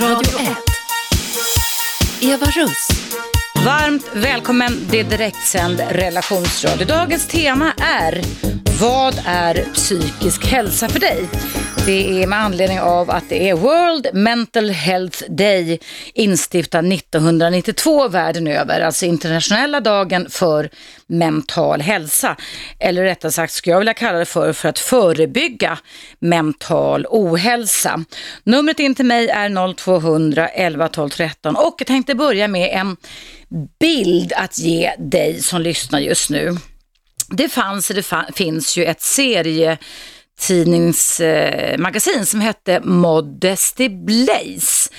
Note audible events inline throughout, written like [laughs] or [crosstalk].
Radio 1. Eva Russ. Varmt välkommen, det är direktsänd relationsradio. Dagens tema är Vad är psykisk hälsa för dig? Det är med anledning av att det är World Mental Health Day instiftad 1992 världen över, alltså internationella dagen för mental hälsa. Eller rättare sagt skulle jag vilja kalla det för, för att förebygga mental ohälsa. Numret in till mig är 0200 11 12 13 och jag tänkte börja med en bild att ge dig som lyssnar just nu. Det fanns, det finns ju ett serie tidningsmagasin som hette Modesty Blaze.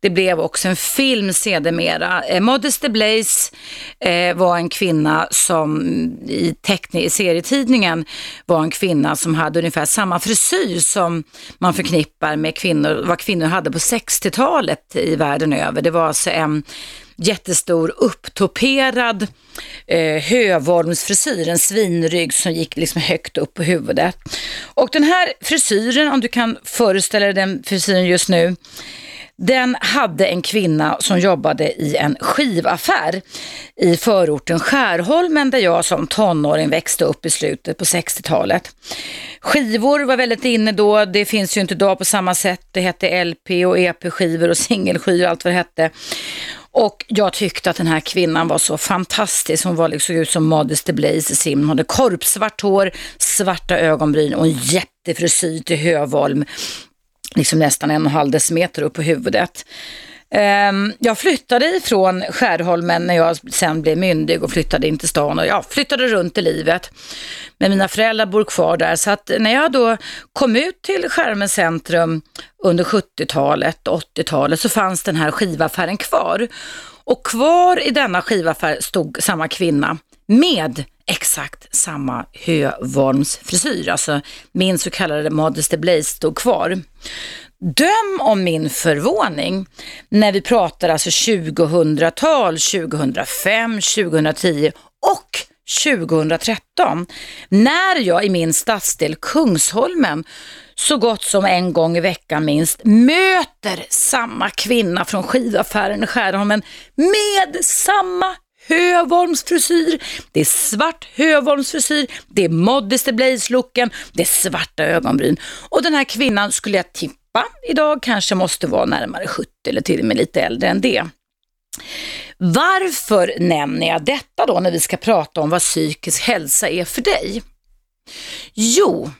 Det blev också en film sedermera. Eh, Modesty Blaze eh, var en kvinna som i, i serietidningen var en kvinna som hade ungefär samma frisyr som man förknippar med kvinnor, vad kvinnor hade på 60-talet i världen över. Det var alltså en jättestor upptoperad eh, hövolmsfrisyr, en svinrygg som gick liksom högt upp på huvudet. Och den här frisyren, om du kan föreställa dig den frisyren just nu, den hade en kvinna som jobbade i en skivaffär i förorten Skärholmen där jag som tonåring växte upp i slutet på 60-talet. Skivor var väldigt inne då, det finns ju inte idag på samma sätt. Det hette LP och EP-skivor och singelskivor och allt vad det hette. Och jag tyckte att den här kvinnan var så fantastisk. Hon var liksom ut som Modesty Blaise i sim. Hon hade korpsvart hår, svarta ögonbryn och en jättefrisyr till Hövolm. Liksom nästan en och en halv decimeter upp på huvudet. Ehm, jag flyttade ifrån Skärholmen när jag sen blev myndig och flyttade in till stan och jag flyttade runt i livet. Men mina föräldrar bor kvar där så att när jag då kom ut till Skärholmens centrum under 70-talet och 80-talet så fanns den här skivaffären kvar. Och kvar i denna skivaffär stod samma kvinna med exakt samma hövormsfrisyr, alltså min så kallade Modesty Blaze stod kvar. Döm om min förvåning när vi pratar alltså 2000-tal, 2005, 2010 och 2013 när jag i min stadsdel Kungsholmen så gott som en gång i veckan minst möter samma kvinna från skivaffären i Skärholmen med samma Hövolmsfrisyr, det är svart Hövolmsfrisyr, det är Modesty Blaze-looken, det är svarta ögonbryn. Och den här kvinnan skulle jag tippa idag kanske måste vara närmare 70 eller till och med lite äldre än det. Varför nämner jag detta då när vi ska prata om vad psykisk hälsa är för dig? Jo,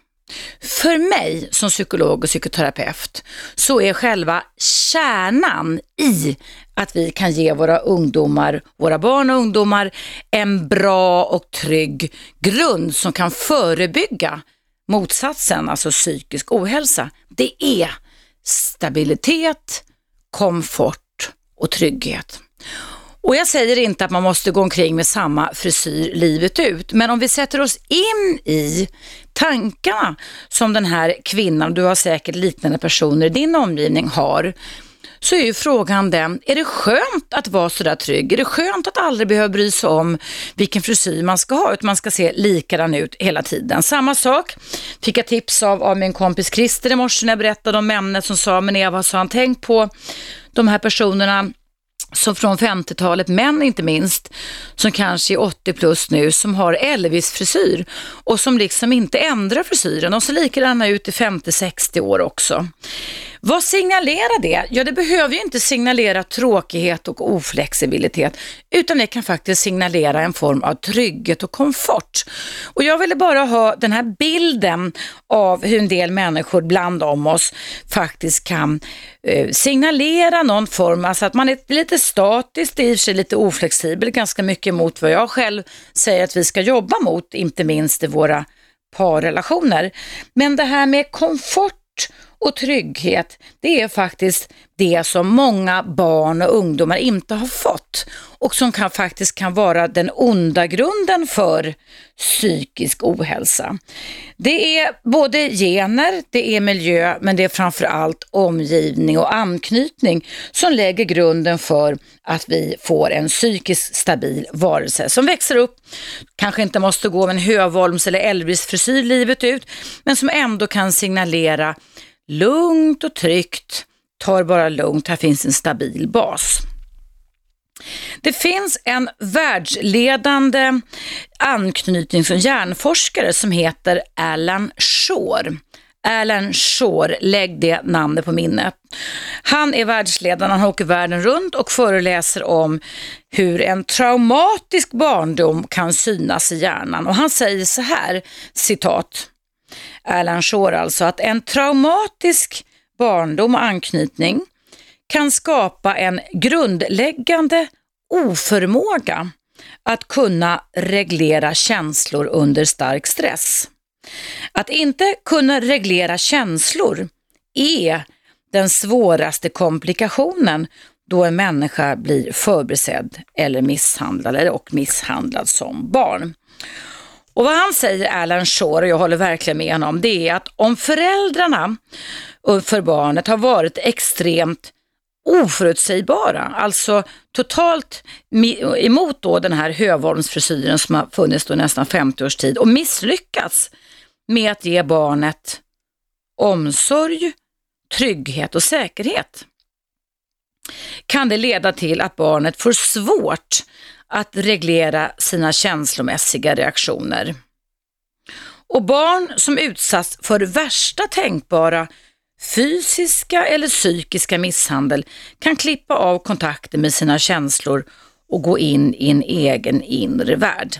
för mig som psykolog och psykoterapeut så är själva kärnan i att vi kan ge våra ungdomar, våra barn och ungdomar en bra och trygg grund som kan förebygga motsatsen, alltså psykisk ohälsa. Det är stabilitet, komfort och trygghet. Och jag säger inte att man måste gå omkring med samma frisyr livet ut, men om vi sätter oss in i tankarna som den här kvinnan, du har säkert liknande personer i din omgivning har, så är ju frågan den, är det skönt att vara sådär trygg? Är det skönt att aldrig behöva bry sig om vilken frisyr man ska ha, utan man ska se likadan ut hela tiden? Samma sak fick jag tips av, av min kompis Christer i morse när jag berättade om ämnet som sa, men Eva, så han tänkt på de här personerna som från 50-talet, män inte minst, som kanske är 80 plus nu, som har Elvis-frisyr och som liksom inte ändrar frisyren. De ser likadana ut i 50-60 år också. Vad signalerar det? Ja, det behöver ju inte signalera tråkighet och oflexibilitet, utan det kan faktiskt signalera en form av trygghet och komfort. Och jag ville bara ha den här bilden av hur en del människor bland om oss faktiskt kan eh, signalera någon form, alltså att man är lite statisk, i och sig lite oflexibel, ganska mycket mot vad jag själv säger att vi ska jobba mot, inte minst i våra parrelationer. Men det här med komfort och trygghet, det är faktiskt det som många barn och ungdomar inte har fått och som kan, faktiskt kan vara den onda grunden för psykisk ohälsa. Det är både gener, det är miljö, men det är framför allt omgivning och anknytning som lägger grunden för att vi får en psykiskt stabil varelse som växer upp, kanske inte måste gå med en Hövolms eller Elvis-frisyr livet ut, men som ändå kan signalera lugnt och tryggt ta det bara lugnt, här finns en stabil bas. Det finns en världsledande anknytnings och hjärnforskare som heter Alan Shore. Alan Shore, lägg det namnet på minnet. Han är världsledaren, han åker världen runt och föreläser om hur en traumatisk barndom kan synas i hjärnan. Och han säger så här, citat, Erland Shore alltså, att en traumatisk barndom och anknytning kan skapa en grundläggande oförmåga att kunna reglera känslor under stark stress. Att inte kunna reglera känslor är den svåraste komplikationen då en människa blir förbisedd eller misshandlad och misshandlad som barn. Och vad han säger, Alan Shore, och jag håller verkligen med honom, det är att om föräldrarna för barnet har varit extremt oförutsägbara, alltså totalt emot då den här Hövolmsfrisyren som har funnits då nästan 50 års tid och misslyckats med att ge barnet omsorg, trygghet och säkerhet kan det leda till att barnet får svårt att reglera sina känslomässiga reaktioner. Och barn som utsatts för värsta tänkbara fysiska eller psykiska misshandel kan klippa av kontakten med sina känslor och gå in i en egen inre värld.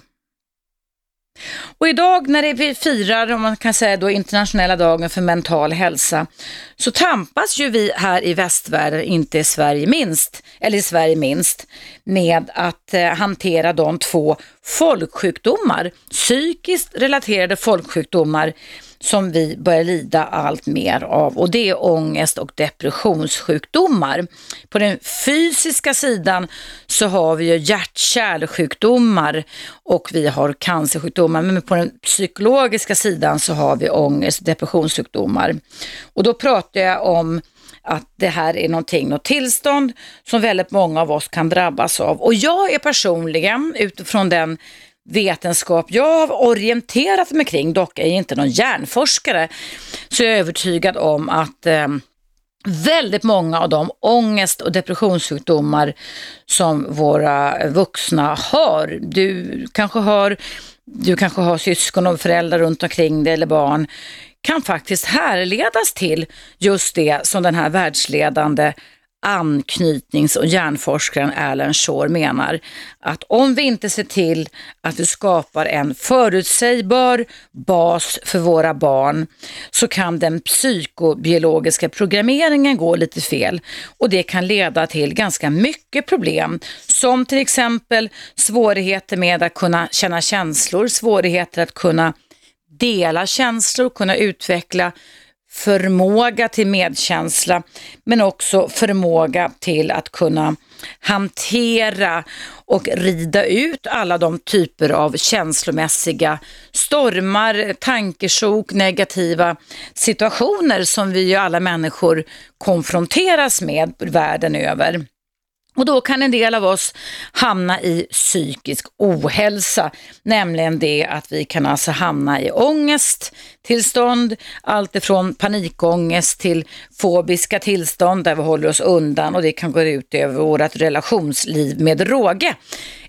Och idag när vi firar, om man kan säga då internationella dagen för mental hälsa, så tampas ju vi här i västvärlden, inte i Sverige minst, eller i Sverige minst, med att eh, hantera de två folksjukdomar, psykiskt relaterade folksjukdomar som vi börjar lida allt mer av och det är ångest och depressionssjukdomar. På den fysiska sidan så har vi ju hjärt-kärlsjukdomar och vi har cancersjukdomar men på den psykologiska sidan så har vi ångest och depressionssjukdomar. Och då pratar jag om att det här är någonting, något tillstånd som väldigt många av oss kan drabbas av. Och jag är personligen utifrån den vetenskap jag har orienterat mig kring, dock är jag inte någon hjärnforskare, så jag är övertygad om att eh, väldigt många av de ångest och depressionssjukdomar som våra vuxna har, du kanske har, du kanske har syskon och föräldrar runt omkring dig eller barn, kan faktiskt härledas till just det som den här världsledande anknytnings och hjärnforskaren Alan Shore menar att om vi inte ser till att vi skapar en förutsägbar bas för våra barn så kan den psykobiologiska programmeringen gå lite fel. Och det kan leda till ganska mycket problem som till exempel svårigheter med att kunna känna känslor, svårigheter att kunna dela känslor, kunna utveckla förmåga till medkänsla men också förmåga till att kunna hantera och rida ut alla de typer av känslomässiga stormar, tankesjok, negativa situationer som vi ju alla människor konfronteras med världen över. Och då kan en del av oss hamna i psykisk ohälsa, nämligen det att vi kan alltså hamna i ångesttillstånd, allt ifrån panikångest till fobiska tillstånd där vi håller oss undan och det kan gå ut över vårt relationsliv med råge.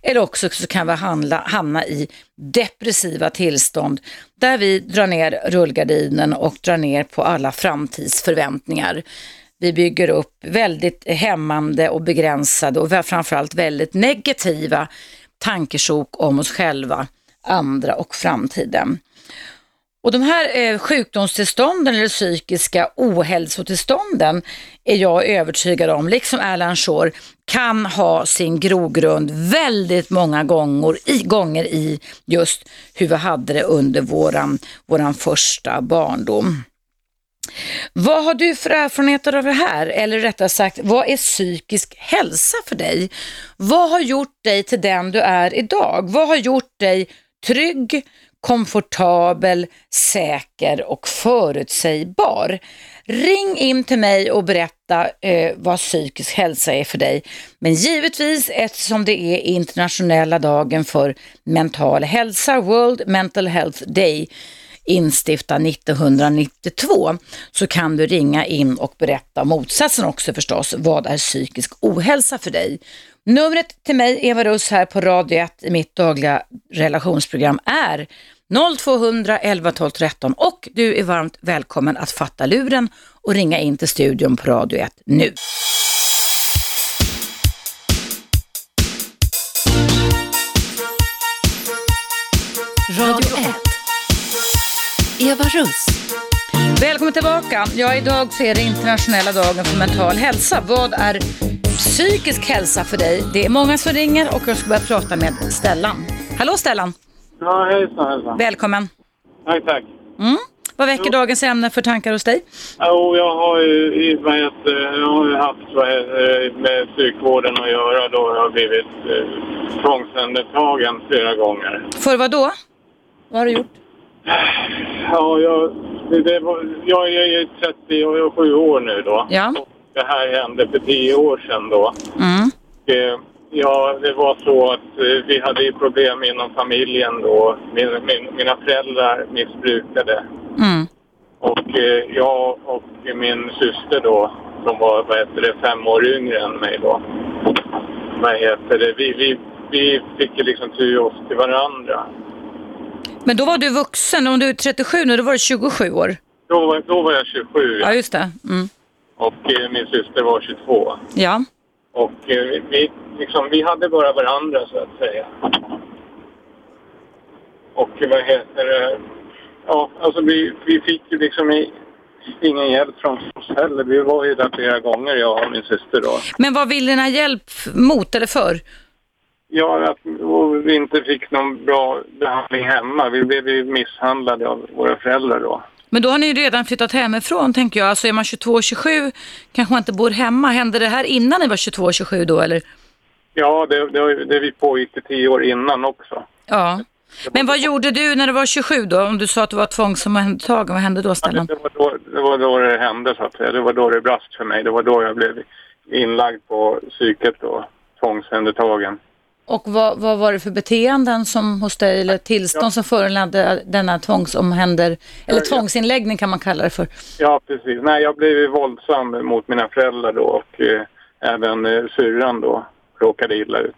Eller också så kan vi handla, hamna i depressiva tillstånd där vi drar ner rullgardinen och drar ner på alla framtidsförväntningar vi bygger upp väldigt hämmande och begränsade och framförallt väldigt negativa tankesjok om oss själva, andra och framtiden. Och de här eh, sjukdomstillstånden eller psykiska ohälsotillstånden är jag övertygad om, liksom Erland Shore, kan ha sin grogrund väldigt många gånger i, gånger i just hur vi hade det under våran, våran första barndom. Vad har du för erfarenheter av det här? Eller rättare sagt, vad är psykisk hälsa för dig? Vad har gjort dig till den du är idag? Vad har gjort dig trygg, komfortabel, säker och förutsägbar? Ring in till mig och berätta eh, vad psykisk hälsa är för dig. Men givetvis eftersom det är internationella dagen för mental hälsa, World Mental Health Day, instiftad 1992 så kan du ringa in och berätta motsatsen också förstås. Vad är psykisk ohälsa för dig? Numret till mig, Eva Russ, här på Radio 1 i mitt dagliga relationsprogram är 0200 11 12 13 och du är varmt välkommen att fatta luren och ringa in till studion på Radio 1 nu. Radio 1. Eva Russ. Välkommen tillbaka. Ja, idag så är det internationella dagen för mental hälsa. Vad är psykisk hälsa för dig? Det är många som ringer och jag ska börja prata med Stellan. Hallå Stellan! Ja, hejsan, hejsan. Välkommen. Tack, tack. Mm. Vad väcker dagens ämne för tankar hos dig? Jo, jag har ju i- heter, jag har ju haft heter, med psykvården att göra då. Jag har blivit eh, tvångsomhändertagen flera gånger. För vad då? Vad har du gjort? Ja, jag, det, det var, jag är ju 37 år nu då. Ja. Och det här hände för 10 år sedan då. Mm. Eh, Ja, det var så att eh, vi hade problem inom familjen då. Min, min, mina föräldrar missbrukade. Mm. Och eh, jag och min syster då, som var vad heter det, fem år yngre än mig då. Vad heter det, vi, vi, vi fick liksom ty oss till varandra. Men då var du vuxen. Om du är 37 nu, då var du 27 år. Då, var- då var jag 27 Ja, just det. Mm. och eh, min syster var 22. Ja. Och eh, vi, liksom, vi hade bara varandra så att säga. Och vad heter det? Ja, alltså vi, vi fick ju liksom i, ingen hjälp från oss heller. Vi var ju där flera gånger, jag och min syster då. Men vad vill ni ha hjälp mot eller för? Ja, att vi inte fick någon bra behandling hemma. Vi blev ju misshandlade av våra föräldrar då. Men då har ni ju redan flyttat hemifrån tänker jag. Alltså är man 22 och 27 kanske man inte bor hemma. Hände det här innan ni var 22 och 27 då eller? Ja, det, det, det vi pågick i tio år innan också. Ja. Men vad gjorde du när du var 27 då? Om du sa att du var tvångsomhändertagen, vad hände då Stellan? Det var, då, det var då det hände så att säga. Det var då det brast för mig. Det var då jag blev inlagd på psyket och tvångsomhändertagen. Och vad, vad var det för beteenden som hos dig, eller tillstånd som föranledde denna tvångsomhänder, eller Ja, ja. tvångsinläggning kan man kalla det för? Ja, precis. Nej, jag blev våldsam mot mina föräldrar då och eh, även eh, syrran då råkade illa ut.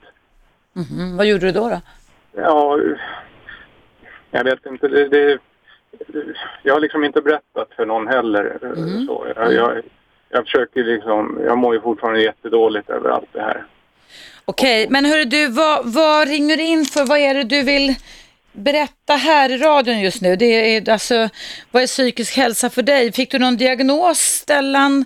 Mhm. Vad gjorde du då? då? Ja, jag vet inte. Det, det, jag har liksom inte berättat för någon heller. eh, Så. Jag, jag, jag försöker liksom, jag mår ju fortfarande jättedåligt över allt det här. Okej, men hörru du, vad, vad ringer du in för? Vad är det du vill berätta här i radion just nu? Det är alltså, vad är psykisk hälsa för dig? Fick du någon diagnos, Stellan?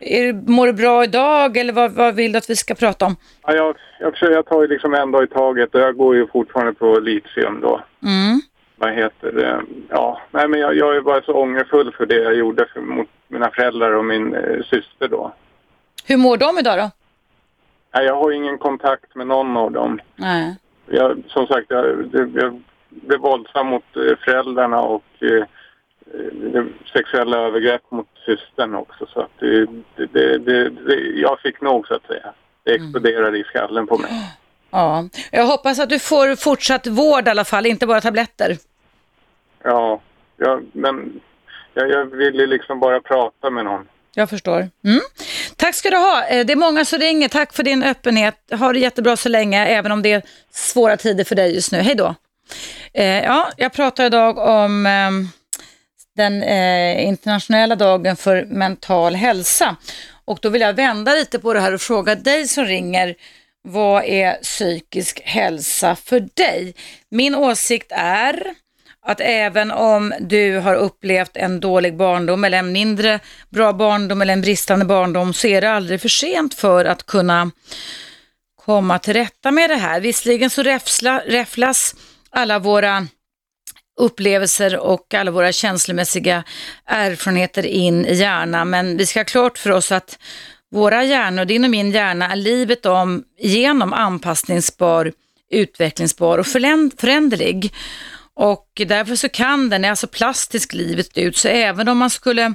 Är, mår du bra idag eller vad, vad vill du att vi ska prata om? Ja, jag, jag, försöker, jag tar ju liksom en dag i taget och jag går ju fortfarande på litium då. Mm. Vad heter det? Ja, nej men jag, jag är bara så ångerfull för det jag gjorde för, mot mina föräldrar och min eh, syster då. Hur mår de idag då? Nej, jag har ingen kontakt med någon av dem. Nej. Jag, som sagt, jag, jag blev våldsam mot eh, föräldrarna och eh, sexuella övergrepp mot systern också. Så att det, det, det, jag fick nog så att säga. Det exploderade i skallen på mig. Ja, jag hoppas att du får fortsatt vård i alla fall, inte bara tabletter. Ja, ja men jag, jag ville liksom bara prata med någon. Jag förstår. Mm. Tack ska du ha. Eh, det är många som ringer. Tack för din öppenhet. Ha det jättebra så länge, även om det är svåra tider för dig just nu. Hej då. Eh, ja, jag pratar idag om eh, den eh, internationella dagen för mental hälsa. Och då vill jag vända lite på det här och fråga dig som ringer. Vad är psykisk hälsa för dig? Min åsikt är att även om du har upplevt en dålig barndom eller en mindre bra barndom eller en bristande barndom så är det aldrig för sent för att kunna komma till rätta med det här. Visserligen så räfsla, räfflas alla våra upplevelser och alla våra känslomässiga erfarenheter in i hjärnan men vi ska ha klart för oss att våra hjärnor, din och min hjärna, är livet om genom anpassningsbar, utvecklingsbar och föränderlig. Och därför så kan den, är alltså plastisk livet ut, så även om man skulle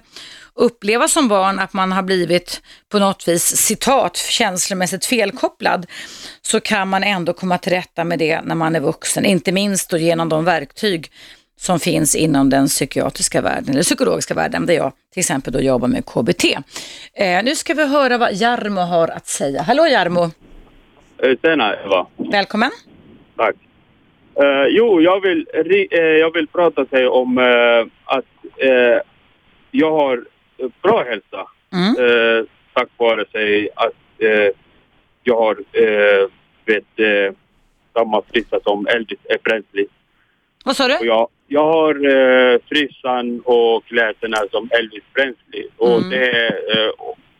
uppleva som barn att man har blivit på något vis, citat, känslomässigt felkopplad, så kan man ändå komma till rätta med det när man är vuxen, inte minst då genom de verktyg som finns inom den psykiatriska världen, eller psykologiska världen, där jag till exempel då jobbar med KBT. Eh, nu ska vi höra vad Jarmo har att säga. Hallå Jarmo! Eh, Tjena Eva. Välkommen! Tack. Uh, jo, jag vill, uh, jag vill prata sig om uh, att jag har bra hälsa. Mm. tack vare sig att jag har vet, samma frissa som Elvis Presley. Vad sa du? Och jag, jag har frissan och kläderna som Elvis Presley. Och Mm. det är,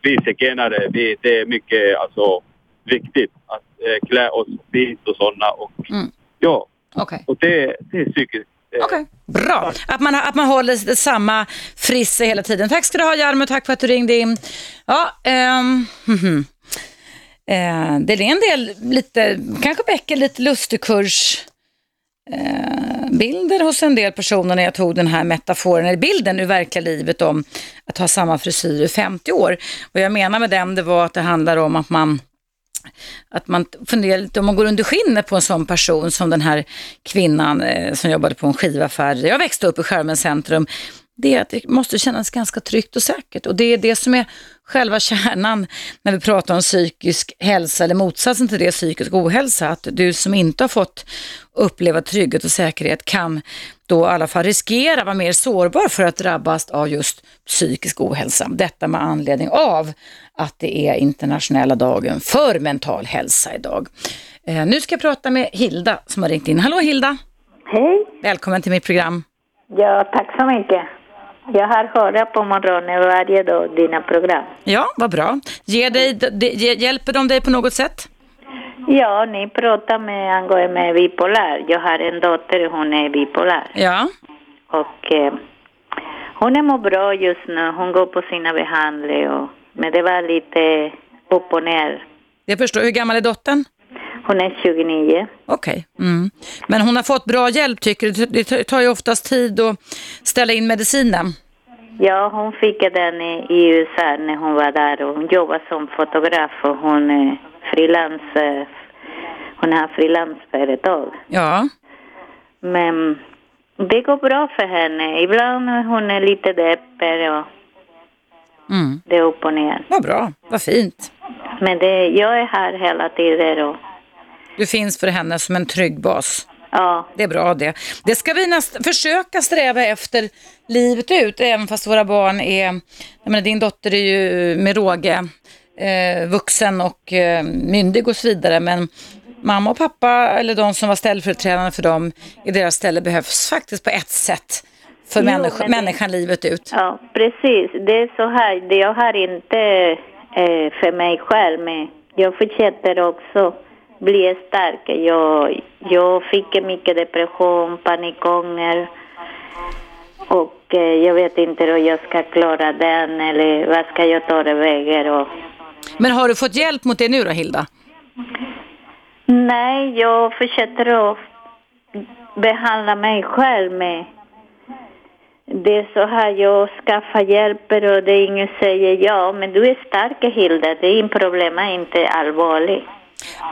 vi zigenare, vi, det är mycket alltså, viktigt att klä oss fint och sådana. Och, Mm. Ja, Okej. och det, det är psykiskt. eh, Okej, bra. Att man, att man håller samma frisse hela tiden. Tack ska du ha Jarmo, tack för att du ringde in. Ja, ehm, mhm. Eh, det är en del, lite, kanske väcker lite lustigkurs eh, bilder hos en del personer när jag tog den här metaforen, eller bilden ur verkliga livet om att ha samma frisyr i 50 år. Och jag menar med den, det var att det handlar om att man att man funderar lite om man går under skinnet på en sån person som den här kvinnan eh, som jobbade på en skivaffär. Jag växte upp i Skärmen centrum. Det är att det måste kännas ganska tryggt och säkert och det är det som är själva kärnan när vi pratar om psykisk hälsa eller motsatsen till det, psykisk ohälsa. Att du som inte har fått uppleva trygghet och säkerhet kan då i alla fall riskera vara mer sårbar för att drabbas av just psykisk ohälsa. Detta med anledning av att det är internationella dagen för mental hälsa idag. Eh, nu ska jag prata med Hilda som har ringt in. Hallå Hilda! Hej. Välkommen till mitt program. Ja, tack så mycket. Jag har hört på morgonen varje dag dina program. Ja, vad bra. Ger dig, de, hjälper de dig på något sätt? Ja, ni pratar med angående bipolär. Jag har en dotter, hon är bipolär. Ja, Och eh, hon är mår bra just nu. Hon går på sina behandlingar. Och, men det var lite upp och ner. jag förstår. Hur gammal är dottern? Hon är 29. Okej. Mm. Men hon har fått bra hjälp tycker du? Det tar ju oftast tid att ställa in medicinen. Ja, hon fick den i, i USA när hon var där och hon jobbar som fotograf och hon är frilans. eh, Hon har frilansföretag. Ja, Men det går bra för henne. Ibland är hon är lite deppig och mm. det är upp och ner. vad bra. Vad fint. Men det, jag är här hela tiden och Du finns för henne som en trygg bas. ja, Det är bra det. Det ska vi näst, försöka sträva efter livet ut, även fast våra barn är, jag menar, din dotter är ju med råge eh, vuxen och eh, myndig och så vidare, men mamma och pappa, eller de som var ställföreträdande för dem, i deras ställe behövs faktiskt på ett sätt för Jo, människa, det- människan livet ut. ja, precis. Det är så här. Det jag har inte eh, för mig själv, men jag fortsätter också bli stark. Jag, jag fick mycket depression, panikånger och eh, jag vet inte hur jag ska klara den eller vad ska jag ta det vägen och Men har du fått hjälp mot det nu då, Hilda? Nej, jag försöker att behandla mig själv med... Det är så här, jag skaffar hjälp och det är ingen säger ja, men du är stark Hilda, det är inte problem, är inte allvarligt.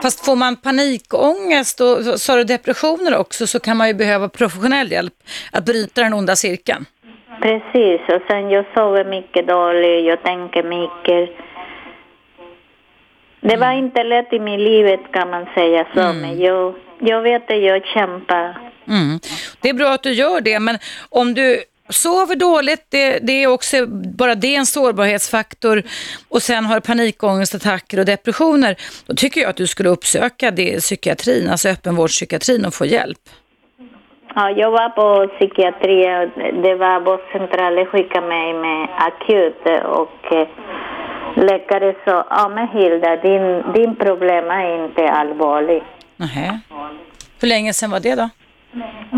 Fast får man panikångest och så har du depressioner också så kan man ju behöva professionell hjälp att bryta den onda cirkeln. Precis, och sen jag sover mycket dåligt, jag tänker mycket. Det var inte lätt i mitt livet kan man säga så, men jag, jag vet att jag kämpar. Mm. Det är bra att du gör det, men om du sover dåligt, det, det är också bara det en sårbarhetsfaktor och sen har panikångestattacker och depressioner, då tycker jag att du skulle uppsöka det psykiatrin, alltså öppenvårdspsykiatrin och få hjälp. Ja, jag var på psykiatri och det var vårdcentralen skickade mig med akut och eh, läkare sa, ja men Hilda, din, din problem är inte allvarligt. Nähä. Hur länge sedan var det då?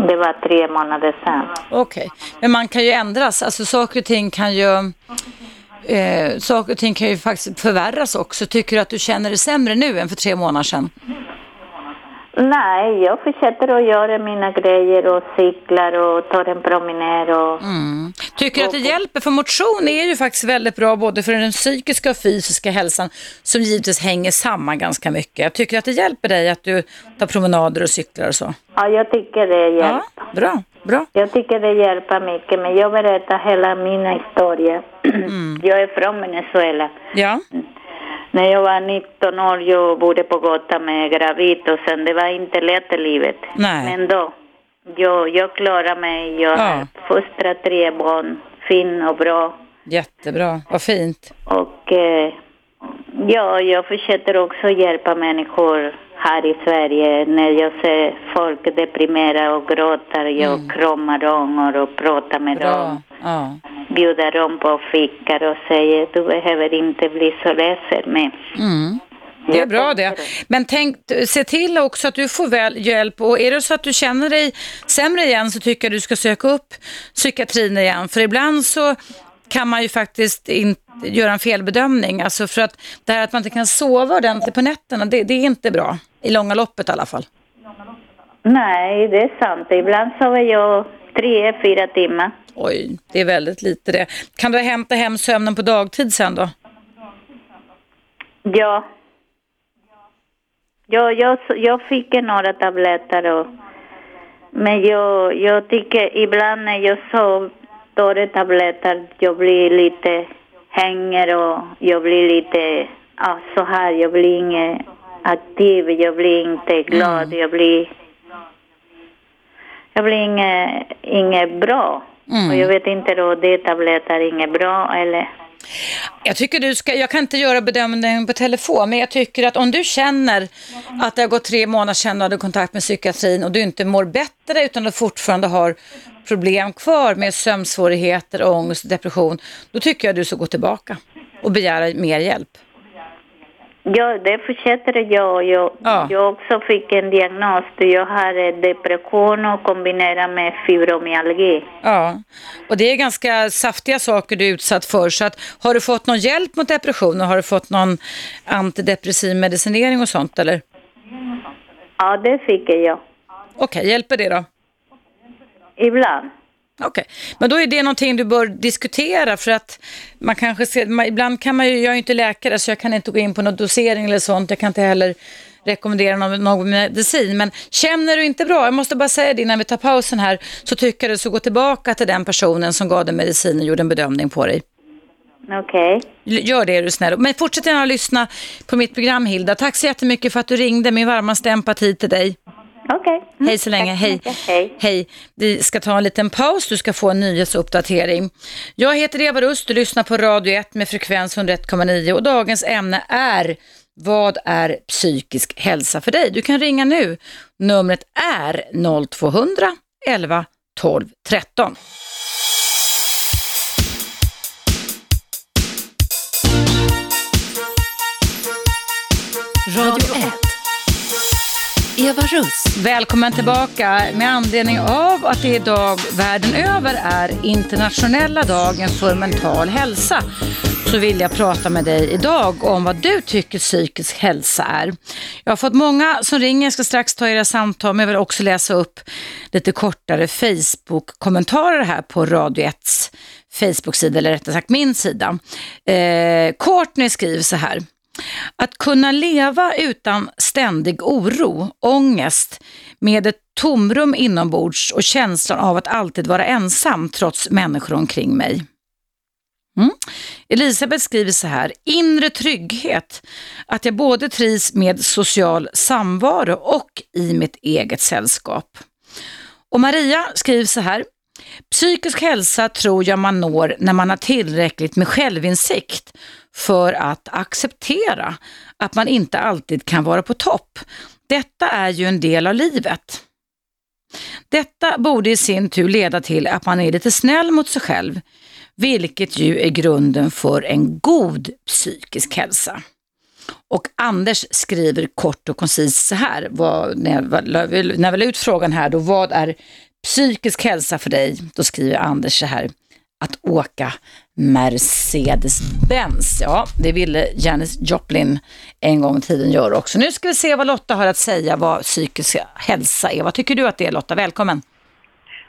Det var tre månader sedan. Okej, men man kan ju ändras, alltså saker och ting kan ju Eh, saker och ting kan ju faktiskt förvärras också. Tycker du att du känner dig sämre nu än för tre månader sedan? Nej, jag fortsätter att göra mina grejer och cyklar och tar en promenad och... Mm. Tycker du att det hjälper? För motion är ju faktiskt väldigt bra både för den psykiska och fysiska hälsan som givetvis hänger samman ganska mycket. Jag tycker att det hjälper dig att du tar promenader och cyklar och så. Ja, jag tycker det hjälper. Ja, bra. bra. Jag tycker det hjälper mycket, men jag berättar hela min historia. [clears throat] Jag är från Venezuela. Ja, När jag var 19 år jag bodde på gatan med gravid och sen det var inte lätt i livet. Nej. Men då, jag, jag klarade mig. Jag Ja. har fostrat tre barn, fin och bra. jättebra. Vad fint. Och eh, ja, jag försöker också hjälpa människor här i Sverige. När jag ser folk deprimera och gråter, jag kramar dem och pratar med Bra. dem. Ja. Bjuder dem på fikar och säger du behöver inte bli så ledsen. Men Mm. Det är bra det. Men tänk, se till också att du får väl hjälp och är det så att du känner dig sämre igen så tycker jag du ska söka upp psykiatrin igen. För ibland så kan man ju faktiskt inte göra en felbedömning. Alltså för att det här att man inte kan sova ordentligt på nätterna, det, det är inte bra. I långa loppet i alla fall. Nej, det är sant. Ibland sover jag tre, fyra timmar. Oj, det är väldigt lite det. Kan du hämta hem sömnen på dagtid sen då? Ja. Ja, jag, jag fick några tabletter och men jag, jag tycker ibland när jag sov tar tabletter, jag blir lite hänger och jag blir lite, ja så här, jag blir inte aktiv, jag blir inte glad, jag blir, jag blir inget, inget bra. Mm. Och jag vet inte då, det tabletter är inget bra eller jag tycker du ska, jag kan inte göra bedömningen på telefon, men jag tycker att om du känner att det har gått tre månader sedan du hade kontakt med psykiatrin och du inte mår bättre utan du fortfarande har problem kvar med sömnsvårigheter, ångest, depression, då tycker jag du ska gå tillbaka och begära mer hjälp. Ja, det fortsätter jag. Jag, Ja. jag också fick en diagnos. Jag har depression och kombinerat med fibromyalgi. Ja, och det är ganska saftiga saker du är utsatt för. Så att, har du fått någon hjälp mot depression och har du fått någon antidepressiv medicinering och sånt eller? Ja, det fick jag. Okej, hjälper det då? Ibland. Okej, men då är det någonting du bör diskutera för att man kanske ska, man, ibland kan man ju, jag är ju inte läkare så jag kan inte gå in på någon dosering eller sånt, jag kan inte heller rekommendera någon, någon medicin, men känner du inte bra, jag måste bara säga det innan vi tar pausen här, så tycker du ska gå tillbaka till den personen som gav dig medicin och gjorde en bedömning på dig. Okej. Gör det är du snäll. Men fortsätt gärna att lyssna på mitt program Hilda. Tack så jättemycket för att du ringde, min varmaste empati till dig. Okej. Mm, Hej så länge, hej. Hej. Hej. Vi ska ta en liten paus, du ska få en nyhetsuppdatering. Jag heter Eva Rust, du lyssnar på Radio 1 med frekvens 101,9 och dagens ämne är vad är psykisk hälsa för dig? Du kan ringa nu. Numret är 0200 11 12 13. Radio 1. Eva Russ. Välkommen tillbaka med anledning av att det idag världen över är internationella dagen för mental hälsa. Så vill jag prata med dig idag om vad du tycker psykisk hälsa är. Jag har fått många som ringer, jag ska strax ta era samtal, men jag vill också läsa upp lite kortare Facebook-kommentarer här på Radio 1s Facebook-sida, eller rättare sagt min sida. Eh, Courtney skriver så här. Att kunna leva utan ständig oro, ångest, med ett tomrum inombords och känslan av att alltid vara ensam trots människor omkring mig. Mm. Elisabeth skriver så här, inre trygghet, att jag både trivs med social samvaro och i mitt eget sällskap. Och Maria skriver så här, psykisk hälsa tror jag man når när man har tillräckligt med självinsikt för att acceptera att man inte alltid kan vara på topp. Detta är ju en del av livet. Detta borde i sin tur leda till att man är lite snäll mot sig själv, vilket ju är grunden för en god psykisk hälsa. Och Anders skriver kort och koncist så här, vad, när, jag, när vi la ut frågan här då, vad är psykisk hälsa för dig? Då skriver Anders så här, att åka Mercedes-Benz. Ja, det ville Janis Joplin en gång i tiden göra också. Nu ska vi se vad Lotta har att säga vad psykisk hälsa är. Vad tycker du att det är Lotta? Välkommen.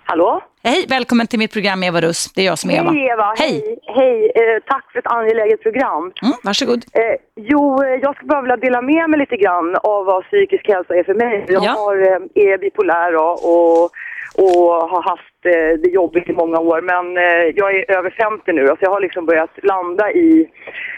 Hallå? Hej, välkommen till mitt program Eva Russ. Det är jag som är Eva. Hej Eva, Hej. hej. Eh, tack för ett angeläget program. Mm, varsågod. Eh, jo, eh, jag skulle bara vilja dela med mig lite grann av vad psykisk hälsa är för mig. Jag Ja. har, eh, är bipolär och, och har haft eh, det jobbigt i många år. Men eh, jag är över 50 nu, så jag har liksom börjat landa i...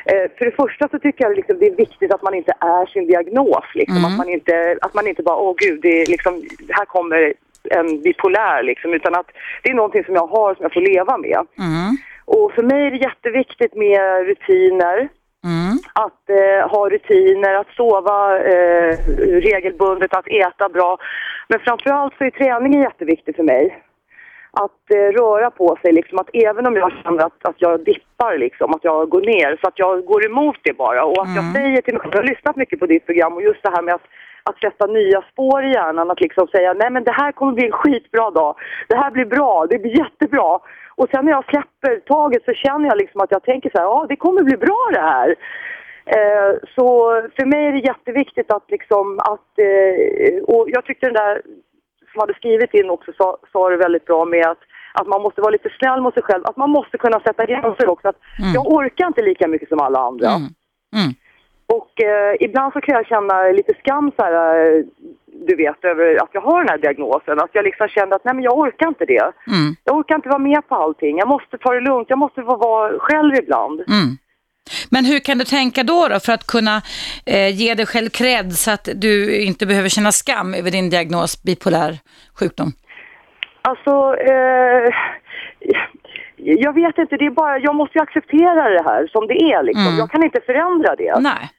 Eh, för det första så tycker jag liksom det är viktigt att man inte är sin diagnos. Liksom. Att, man inte, att man inte bara, åh gud, det är liksom, här kommer en bipolär liksom. Utan att det är någonting som jag har som jag får leva med. Mm. Och för mig är det jätteviktigt med rutiner. Mm. Att eh, ha rutiner, att sova eh, regelbundet, att äta bra. Men framförallt så är träningen jätteviktig för mig. Att eh, röra på sig, liksom, att även om jag känner att, att jag dippar, liksom, att jag går ner, så att jag går emot det bara. Och att jag säger till mig jag har lyssnat mycket på ditt program och just det här med att, att sätta nya spår i hjärnan, att liksom säga nej men det här kommer bli en skitbra dag, det här blir bra, det blir jättebra. Och sen när jag släpper taget så känner jag liksom att jag tänker så här, ja det kommer bli bra det här. Eh, så för mig är det jätteviktigt att liksom att, eh, och jag tyckte den där som hade skrivit in också sa, sa det väldigt bra med att, att man måste vara lite snäll mot sig själv, att man måste kunna sätta gränser också. Att Jag orkar inte lika mycket som alla andra. Mm. Mm. Och eh, ibland så kan jag känna lite skam så här, eh, du vet, över att jag har den här diagnosen. Att jag liksom känner att nej men jag orkar inte det. Mm. Jag orkar inte vara med på allting. Jag måste ta det lugnt. Jag måste få vara själv ibland. Men hur kan du tänka då, då för att kunna eh, ge dig själv cred så att du inte behöver känna skam över din diagnos bipolär sjukdom? Alltså, eh, jag vet inte. Det är bara, jag måste ju acceptera det här som det är liksom. Mm. Jag kan inte förändra det. Nej.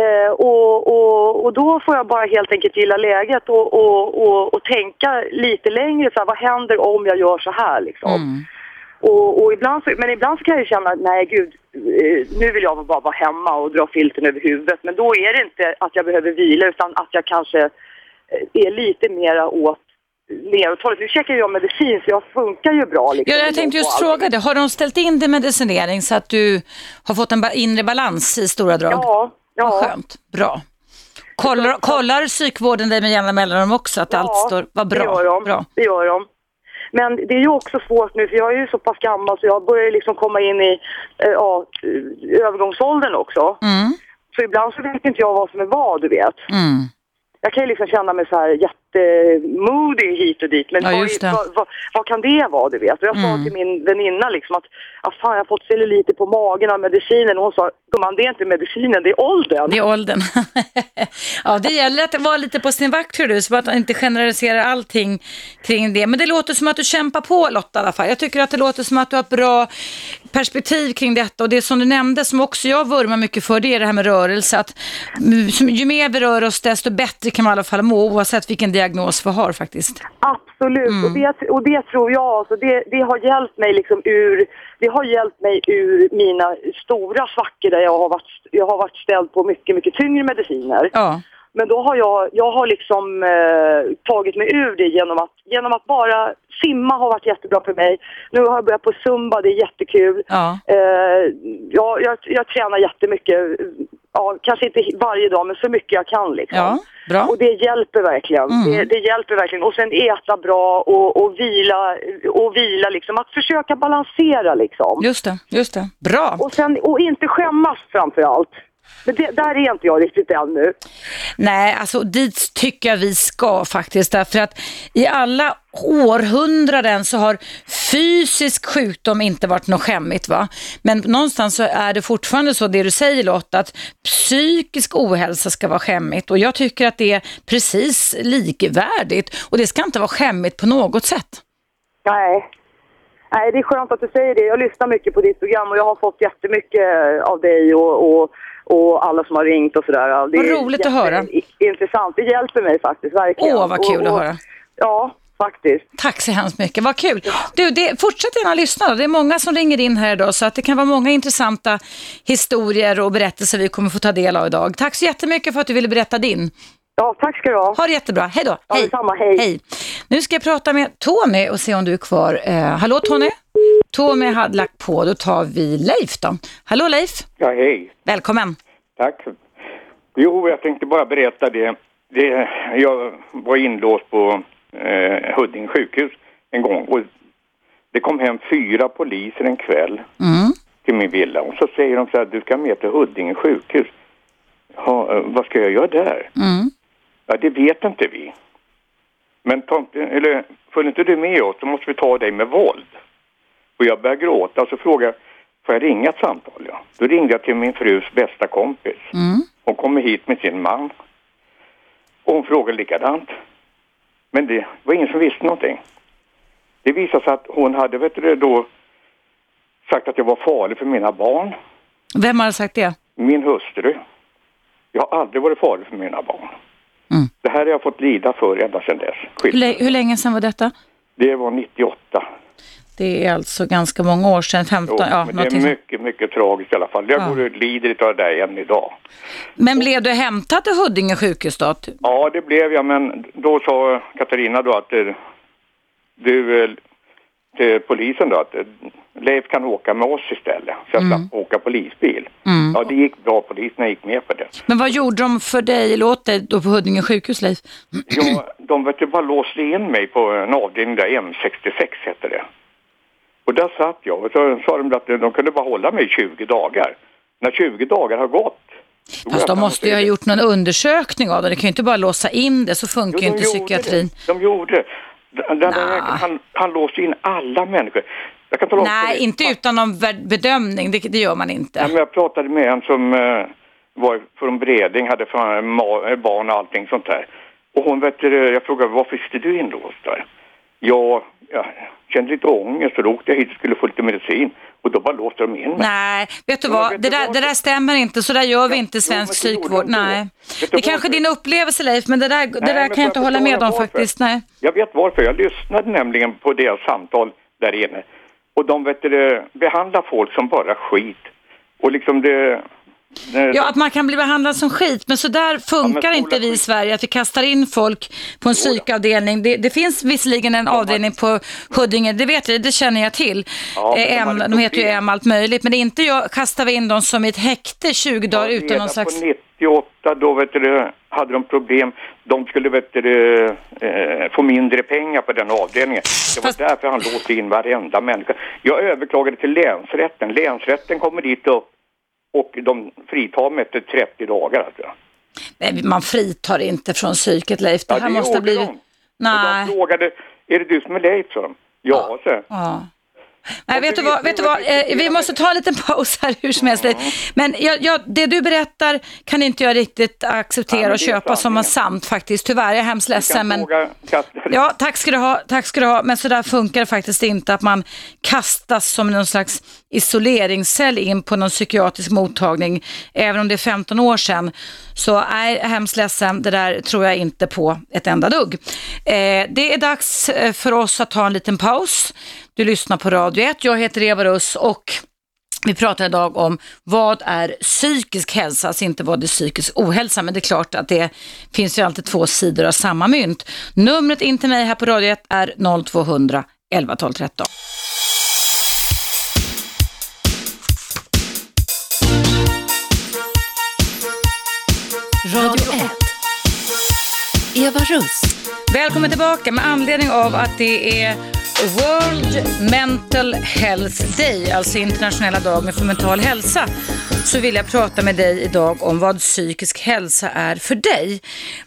Eh, och, och, och då får jag bara helt enkelt gilla läget och, och, och, och tänka lite längre. Så här, vad händer om jag gör så här liksom? Mm. Och, och ibland så, men ibland så kan jag känna, nej gud, eh, nu vill jag bara vara hemma och dra filten över huvudet. Men då är det inte att jag behöver vila utan att jag kanske eh, är lite mera åt neråt Nu käkar jag medicin så jag funkar ju bra. Liksom, Ja, jag tänkte just fråga dig, har de ställt in dig medicinering så att du har fått en inre balans i stora drag? Ja, ja. skönt, bra. Kollar, kollar psykvården dig med jämna mellanrum också, att allt står, vad det gör bra. de. bra. Det gör de. Men det är ju också svårt nu för jag är ju så pass gammal så jag börjar liksom komma in i eh, ja, övergångsåldern också. Mm. Så ibland så vet inte jag vad som är vad, du vet. Mm. Jag kan ju liksom känna mig så här jättemoody hit och dit. Men Ja, vad, vad, vad, vad kan det vara, du vet? Och jag sa Mm. till min väninna liksom att ah, fan, jag har fått celluliter på magen av medicinen. Och hon sa, gumman det är inte medicinen, det är åldern. Det är åldern. [laughs] ja, det gäller att vara lite på sin vakt tror du, så att man inte generaliserar allting kring det. Men det låter som att du kämpar på Lotta i alla fall. Jag tycker att det låter som att du har ett bra perspektiv kring detta. Och det som du nämnde, som också jag vurmar mycket för, det är det här med rörelse. Att ju mer vi rör oss, desto bättre kan man i alla fall må, oavsett vilken diagnos vi har faktiskt. Absolut, Mm. och, det, och det tror jag. Alltså, det, det har hjälpt mig liksom ur, det har hjälpt mig ur mina stora svackor där jag har varit, jag har varit ställd på mycket, mycket tyngre mediciner. Ja. Men då har jag, jag har liksom eh, tagit mig ur det genom att, genom att bara simma har varit jättebra för mig. Nu har jag börjat på zumba, det är jättekul. Ja. Eh, ja, jag, jag tränar jättemycket, ja, kanske inte varje dag men så mycket jag kan liksom. Ja, bra. Och det hjälper verkligen. Mm. Det, det hjälper verkligen. Och sen äta bra och, och vila, och vila liksom. Att försöka balansera liksom. Just det, just det. Bra. Och, sen, och inte skämmas framför allt. Men det, där är inte jag riktigt ännu. Nej, alltså dit tycker jag vi ska faktiskt. Därför att i alla århundraden så har fysisk sjukdom inte varit något skämmigt. Va? Men någonstans så är det fortfarande så, det du säger Lotta, att psykisk ohälsa ska vara skämmigt. Och jag tycker att det är precis likvärdigt. Och det ska inte vara skämmigt på något sätt. Nej. Nej, det är skönt att du säger det. Jag lyssnar mycket på ditt program och jag har fått jättemycket av dig och, och, och alla som har ringt och sådär. Det Vad roligt att höra. Intressant. Det hjälper mig faktiskt, verkligen. Åh, vad kul och, att och, höra. Ja, faktiskt. Tack så hemskt mycket, vad kul. Du, det, fortsätt gärna lyssna. då. Det är många som ringer in här idag så att det kan vara många intressanta historier och berättelser vi kommer få ta del av idag. Tack så jättemycket för att du ville berätta din. Ja, tack ska du ha. Ha det jättebra, hej då. Ja, detsamma. Hej. hej. Nu ska jag prata med Tony och se om du är kvar. Eh, hallå Tony? Tony hade lagt på, då tar vi Leif då. Hallå Leif, Ja, hej. välkommen. Tack. Jo, jag tänkte bara berätta det. det jag var inlåst på eh, Huddinge sjukhus en gång och det kom hem fyra poliser en kväll Mm. till min villa och så säger de så här, du ska med till Huddinge sjukhus. Ja, eh, vad ska jag göra där? Mm. Ja, det vet inte vi. Men inte, eller, följ inte du med oss, då måste vi ta dig med våld. Och jag började gråta och så frågade jag, får jag ringa ett samtal? Ja. Då ringde jag till min frus bästa kompis. Mm. Hon kommer hit med sin man. Och hon frågade likadant. Men det var ingen som visste någonting. Det visade sig att hon hade vet du, då sagt att jag var farlig för mina barn. Vem har sagt det? Min hustru. Jag har aldrig varit farlig för mina barn. Mm. Det här har jag fått lida för ända sedan dess. Hur, hur länge sedan var detta? Det var 98. Det är alltså ganska många år sedan, 15, Jo, ja, men det är mycket, mycket tragiskt i alla fall. Jag Ja. går och lider av det än idag. Men blev du hämtad till Huddinge sjukhus då? Ja, det blev jag, men då sa Katarina då att eh, du, eh, till polisen då att eh, Leif kan åka med oss istället. Så jag slapp åka polisbil. Mm. Ja, det gick bra. Poliserna gick med på det. Men vad gjorde de för dig, eller åt dig då på Huddinge sjukhus, Leif? Ja, de vet du, bara låste in mig på en avdelning där, M66 hette det. Och där satt jag och så sa de att de kunde bara hålla mig i 20 dagar. När 20 dagar har gått. Fast de måste ju ha gjort någon undersökning av det. Det kan ju inte bara låsa in det, så funkar ju Jo, inte de gjorde psykiatrin. Det. De gjorde det. Den han, han låste in alla människor. Nej, inte utan någon bedömning, det, det gör man Ja, inte. men jag pratade med en som eh, var från Breding, hade barn och allting sånt där. Och hon vet, jag frågade varför sitter du inlåst där? Ja, jag kände lite ångest och då åkte jag hit och skulle få lite medicin. Och då bara låste de in mig. Nej, vet du vad? vet Det där, det där stämmer inte. Så där gör vi inte i jo, svensk psykvård. Nej. Det är kanske varför? din upplevelse, Leif, men det där, det Nej, där kan jag inte hålla med om faktiskt. Nej. Jag vet varför. Jag lyssnade nämligen på deras samtal där inne. Och de vet du, behandlar folk som bara skit. Och liksom det... Ja, att man kan bli behandlad som skit, men så där funkar spola inte vi i. Sverige, att vi kastar in folk på en psykavdelning. Det, det finns visserligen en avdelning på Huddinge, det vet jag, det känner jag till. Ja, de Eh, M, de heter ju. M allt möjligt, men det är inte jag, kastar vi in dem som i ett häkte 20 dagar Ja, utan någon slags... på 98 då vet du, hade de problem. De skulle vet du, eh, få mindre pengar på den avdelningen. Det var Fast- därför han låste in varenda människa. Jag överklagade till länsrätten. Länsrätten kommer dit upp och de fritar mig efter 30 dagar. Alltså. Nej, man fritar inte från psyket, Leif. Det Ja, här det måste blivit... de. Och Nej. de frågade, är det du som är Leif? sa de. Ja, så. Ja. Nej, vet du vad, vet du vad? Eh, vi måste ta en liten paus här hur som helst. Men jag, jag, det du berättar kan inte jag riktigt Ja, acceptera men och köpa som en sant faktiskt. Tyvärr, jag är hemskt ledsen. Men... fråga. Ja, tack ska du ha. Tack ska du ha. Men så där funkar det faktiskt inte att man kastas som någon slags isoleringscell in på någon psykiatrisk mottagning. Även om det är 15 år sedan. Så är hemskt ledsen. Det där tror jag inte på ett enda dugg. Eh, det är dags eh, för oss att ta en liten paus. Du lyssnar på Radio 1. Jag heter Eva Russ och vi pratar idag om vad är psykisk hälsa, alltså inte vad är psykisk ohälsa, men det är klart att det finns ju alltid två sidor av samma mynt. Numret in till mig här på Radio 1 är 0200 11 12 13. Radio 1. Eva Russ. Välkommen tillbaka med anledning av att det är World Mental Health Day, alltså internationella dagen för mental hälsa, så vill jag prata med dig idag om vad psykisk hälsa är för dig.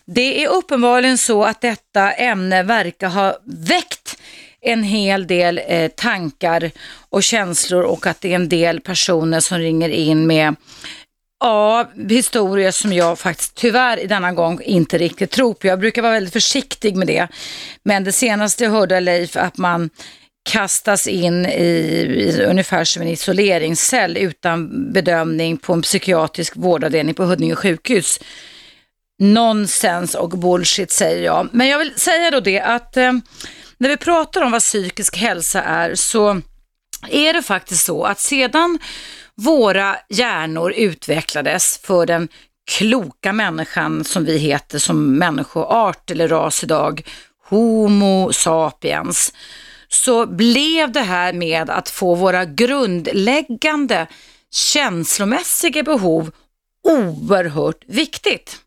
Det är uppenbarligen så att detta ämne verkar ha väckt en hel del eh, tankar och känslor och att det är en del personer som ringer in med Ja, historier som jag faktiskt tyvärr i denna gång inte riktigt tror på. Jag brukar vara väldigt försiktig med det. Men det senaste jag hörde Leif att man kastas in i, i ungefär som en isoleringscell utan bedömning på en psykiatrisk vårdavdelning på Huddinge sjukhus. Nonsens och bullshit säger jag. Men jag vill säga då det att eh, när vi pratar om vad psykisk hälsa är så är det faktiskt så att sedan våra hjärnor utvecklades för den kloka människan som vi heter som människoart eller ras idag, Homo sapiens, så blev det här med att få våra grundläggande känslomässiga behov oerhört viktigt.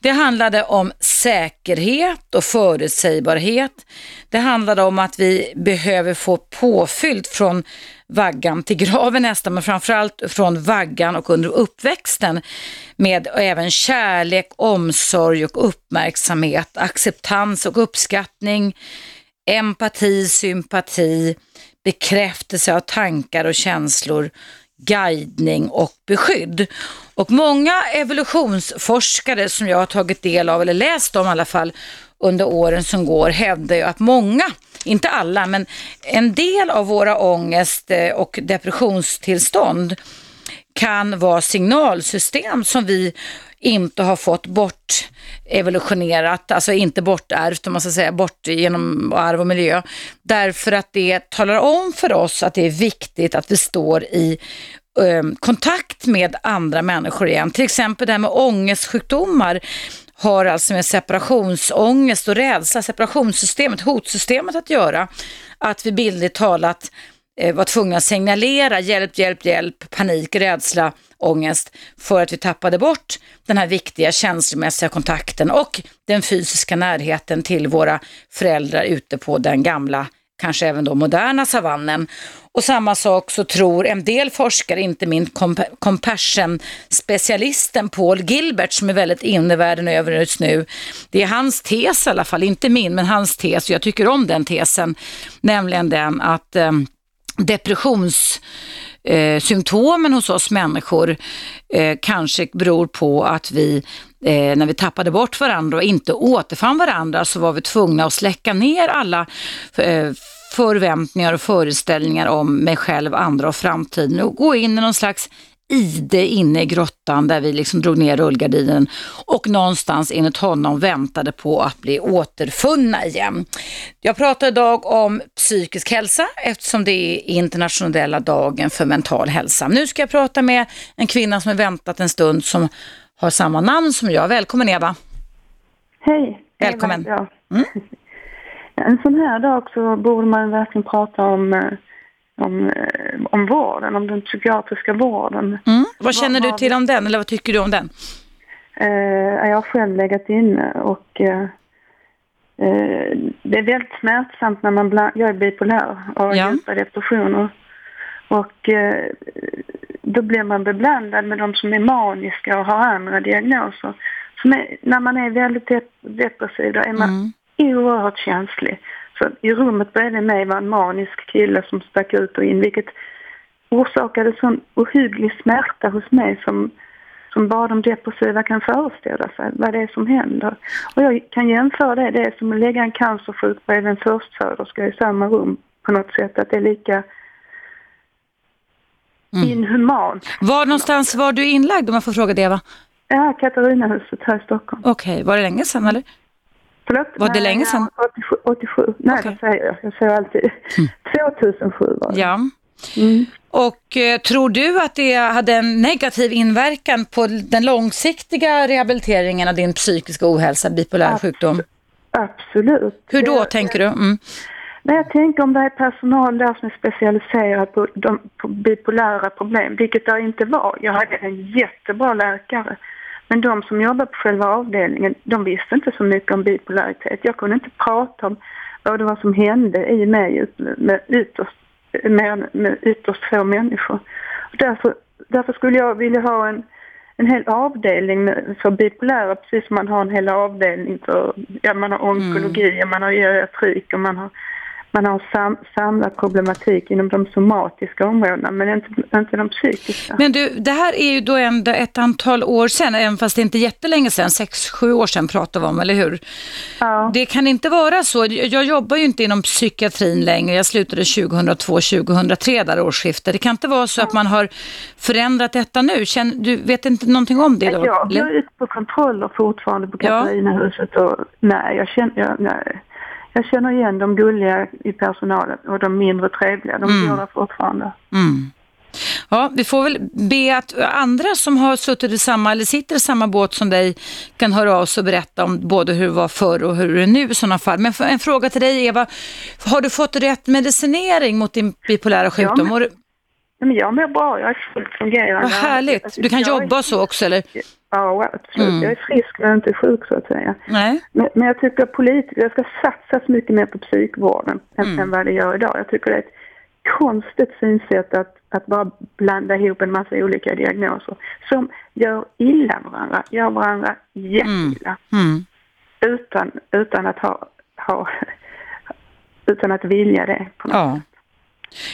Det handlade om säkerhet och förutsägbarhet. Det handlade om att vi behöver få påfyllt från vaggan till graven nästan, men framförallt från vaggan och under uppväxten med även kärlek, omsorg och uppmärksamhet, acceptans och uppskattning, empati, sympati, bekräftelse av tankar och känslor, guidning och beskydd. Och många evolutionsforskare som jag har tagit del av, eller läst om i alla fall, under åren som går hävdar ju att många, inte alla, men en del av våra ångest eh, och depressionstillstånd kan vara signalsystem som vi inte har fått bort evolutionerat, alltså inte bortärvt om man ska säga, bort genom arv och miljö. Därför att det talar om för oss att det är viktigt att vi står i eh, kontakt med andra människor igen. Till exempel det här med ångestsjukdomar har alltså med separationsångest och rädsla, separationssystemet, hotsystemet att göra. Att vi bildligt talat eh, var tvungna att signalera hjälp, hjälp, hjälp, panik, rädsla, ångest för att vi tappade bort den här viktiga känslomässiga kontakten och den fysiska närheten till våra föräldrar ute på den gamla, kanske även då moderna savannen. Och samma sak så tror en del forskare, inte minst compassion-specialisten Paul Gilbert som är väldigt inne världen över just nu. Det är hans tes i alla fall, inte min, men hans tes och jag tycker om den tesen, nämligen den att eh, depressions eh, symptomen hos oss människor eh, kanske beror på att vi eh, när vi tappade bort varandra och inte återfann varandra så var vi tvungna att släcka ner alla eh, förväntningar och föreställningar om mig själv, andra och framtiden och gå in i någon slags ide inne i grottan där vi liksom drog ner rullgardinen och någonstans enligt honom väntade på att bli återfunna igen. Jag pratar idag om psykisk hälsa eftersom det är internationella dagen för mental hälsa. Nu ska jag prata med en kvinna som har väntat en stund som har samma namn som jag. Välkommen Eva! Hej! Välkommen! Eva, ja. mm. [laughs] En sån här dag så borde man verkligen prata om eh, om, eh, om vården, om den psykiatriska vården. Mm. Vad känner du till om den, eller vad tycker du om den? Eh, jag har själv legat inne och det är väldigt smärtsamt när man bland, jag är bipolär och har ja. djupa depressioner. Och eh, då blir man beblandad med de som är maniska och har andra diagnoser. Är, när man är väldigt depressiv då är man mm. oerhört känslig. Så i rummet bredvid mig var en manisk kille som stack ut och in vilket orsakade sån ohygglig smärta hos mig som, som bara de depressiva kan föreställa sig vad det är som händer. Och jag kan jämföra det, det är som att lägga en cancersjuk bredvid en förstföderska i samma rum på något sätt, att det är lika mm. inhumant. Var någonstans var du inlagd om jag får fråga det Eva? Ja, Katarinahuset här i Stockholm. Okej, okay. var det länge sedan eller? Förlåt? Var det Nej, länge sedan? 87. 87. Nej, okay. det säger jag. Jag säger alltid. Mm. 2007 var det. Ja. Mm. Och eh, tror du att det hade en negativ inverkan på den långsiktiga rehabiliteringen av din psykiska ohälsa, bipolär Abs sjukdom? Absolut. Hur då, det, tänker du? Mm. Nej, jag tänker om det är personal där som är specialiserad på, de, på bipolära problem, vilket det inte var. Jag hade en jättebra läkare men de som jobbar på själva avdelningen, de visste inte så mycket om bipolaritet. Jag kunde inte prata om vad det var som hände i mig med ytterst, med, med ytterst få människor. Därför, därför skulle jag vilja ha en, en hel avdelning för bipolära, precis som man har en hel avdelning för, ja man har onkologi, mm. man har geriatrik och man har man har sam, samlat problematik inom de somatiska områdena men inte, inte de psykiska. Men du, det här är ju då ändå ett antal år sedan, även fast det inte är jättelänge sedan, sex, sju år sedan pratar vi om, eller hur? Ja. Det kan inte vara så, jag jobbar ju inte inom psykiatrin längre, jag slutade 2002-2003 där årsskiftet. Det kan inte vara så ja. att man har förändrat detta nu, Känner, du vet inte någonting om det? Då? Jag går ut på kontroller fortfarande på Katarinahuset och nej, jag känner, jag, nej jag känner igen de gulliga i personalen och de mindre trevliga. De mm. gör det fortfarande. Mm. Ja, vi får väl be att andra som har suttit i samma eller sitter i samma båt som dig kan höra av sig och berätta om både hur det var förr och hur det är nu i sådana fall. Men en fråga till dig Eva, har du fått rätt medicinering mot din bipolära sjukdom? Ja, men, men jag mår bra, jag är fullt fungerande. Vad härligt, du kan jobba så också eller? A och O till slut. Mm. Jag är frisk men inte sjuk så att säga. Nej. Men, men jag tycker att politiker ska satsas mycket mer på psykvården än, Mm. än vad det gör idag. Jag tycker det är ett konstigt synsätt att, att bara blanda ihop en massa olika diagnoser som gör illa varandra, gör varandra jätteilla Mm. utan, utan att ha, ha utan att vilja det. På något Ja.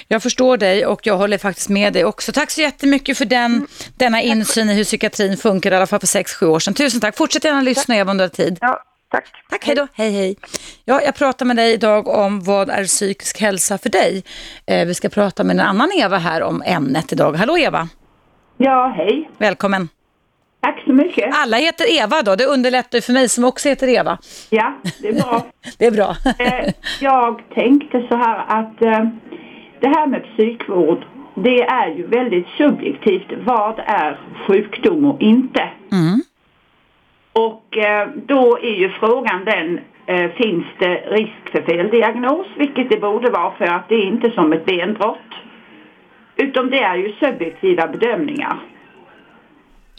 Jag förstår dig och jag håller faktiskt med dig också. Tack så jättemycket för den, denna insyn i hur psykiatrin funkar, i alla fall för 6-7 år sedan. Tusen tack. Fortsätt gärna lyssna Eva om du har tid. Ja, tack. Tack, hej då. Hej, hej. Ja, jag pratar med dig idag om vad är psykisk hälsa för dig. Eh, vi ska prata med en annan Eva här om ämnet idag. Hallå Eva, Ja, hej. välkommen. Tack så mycket. Alla heter Eva då, det underlättar för mig som också heter Eva. Ja, det är bra. [laughs] Det är bra. Eh, jag tänkte så här att eh, det här med psykvård, det är ju väldigt subjektivt. Vad är sjukdom och inte? Mm. Och eh, då är ju frågan den, eh, finns det risk för feldiagnos? Vilket det borde vara för att det är inte som ett benbrott. Utom det är ju subjektiva bedömningar.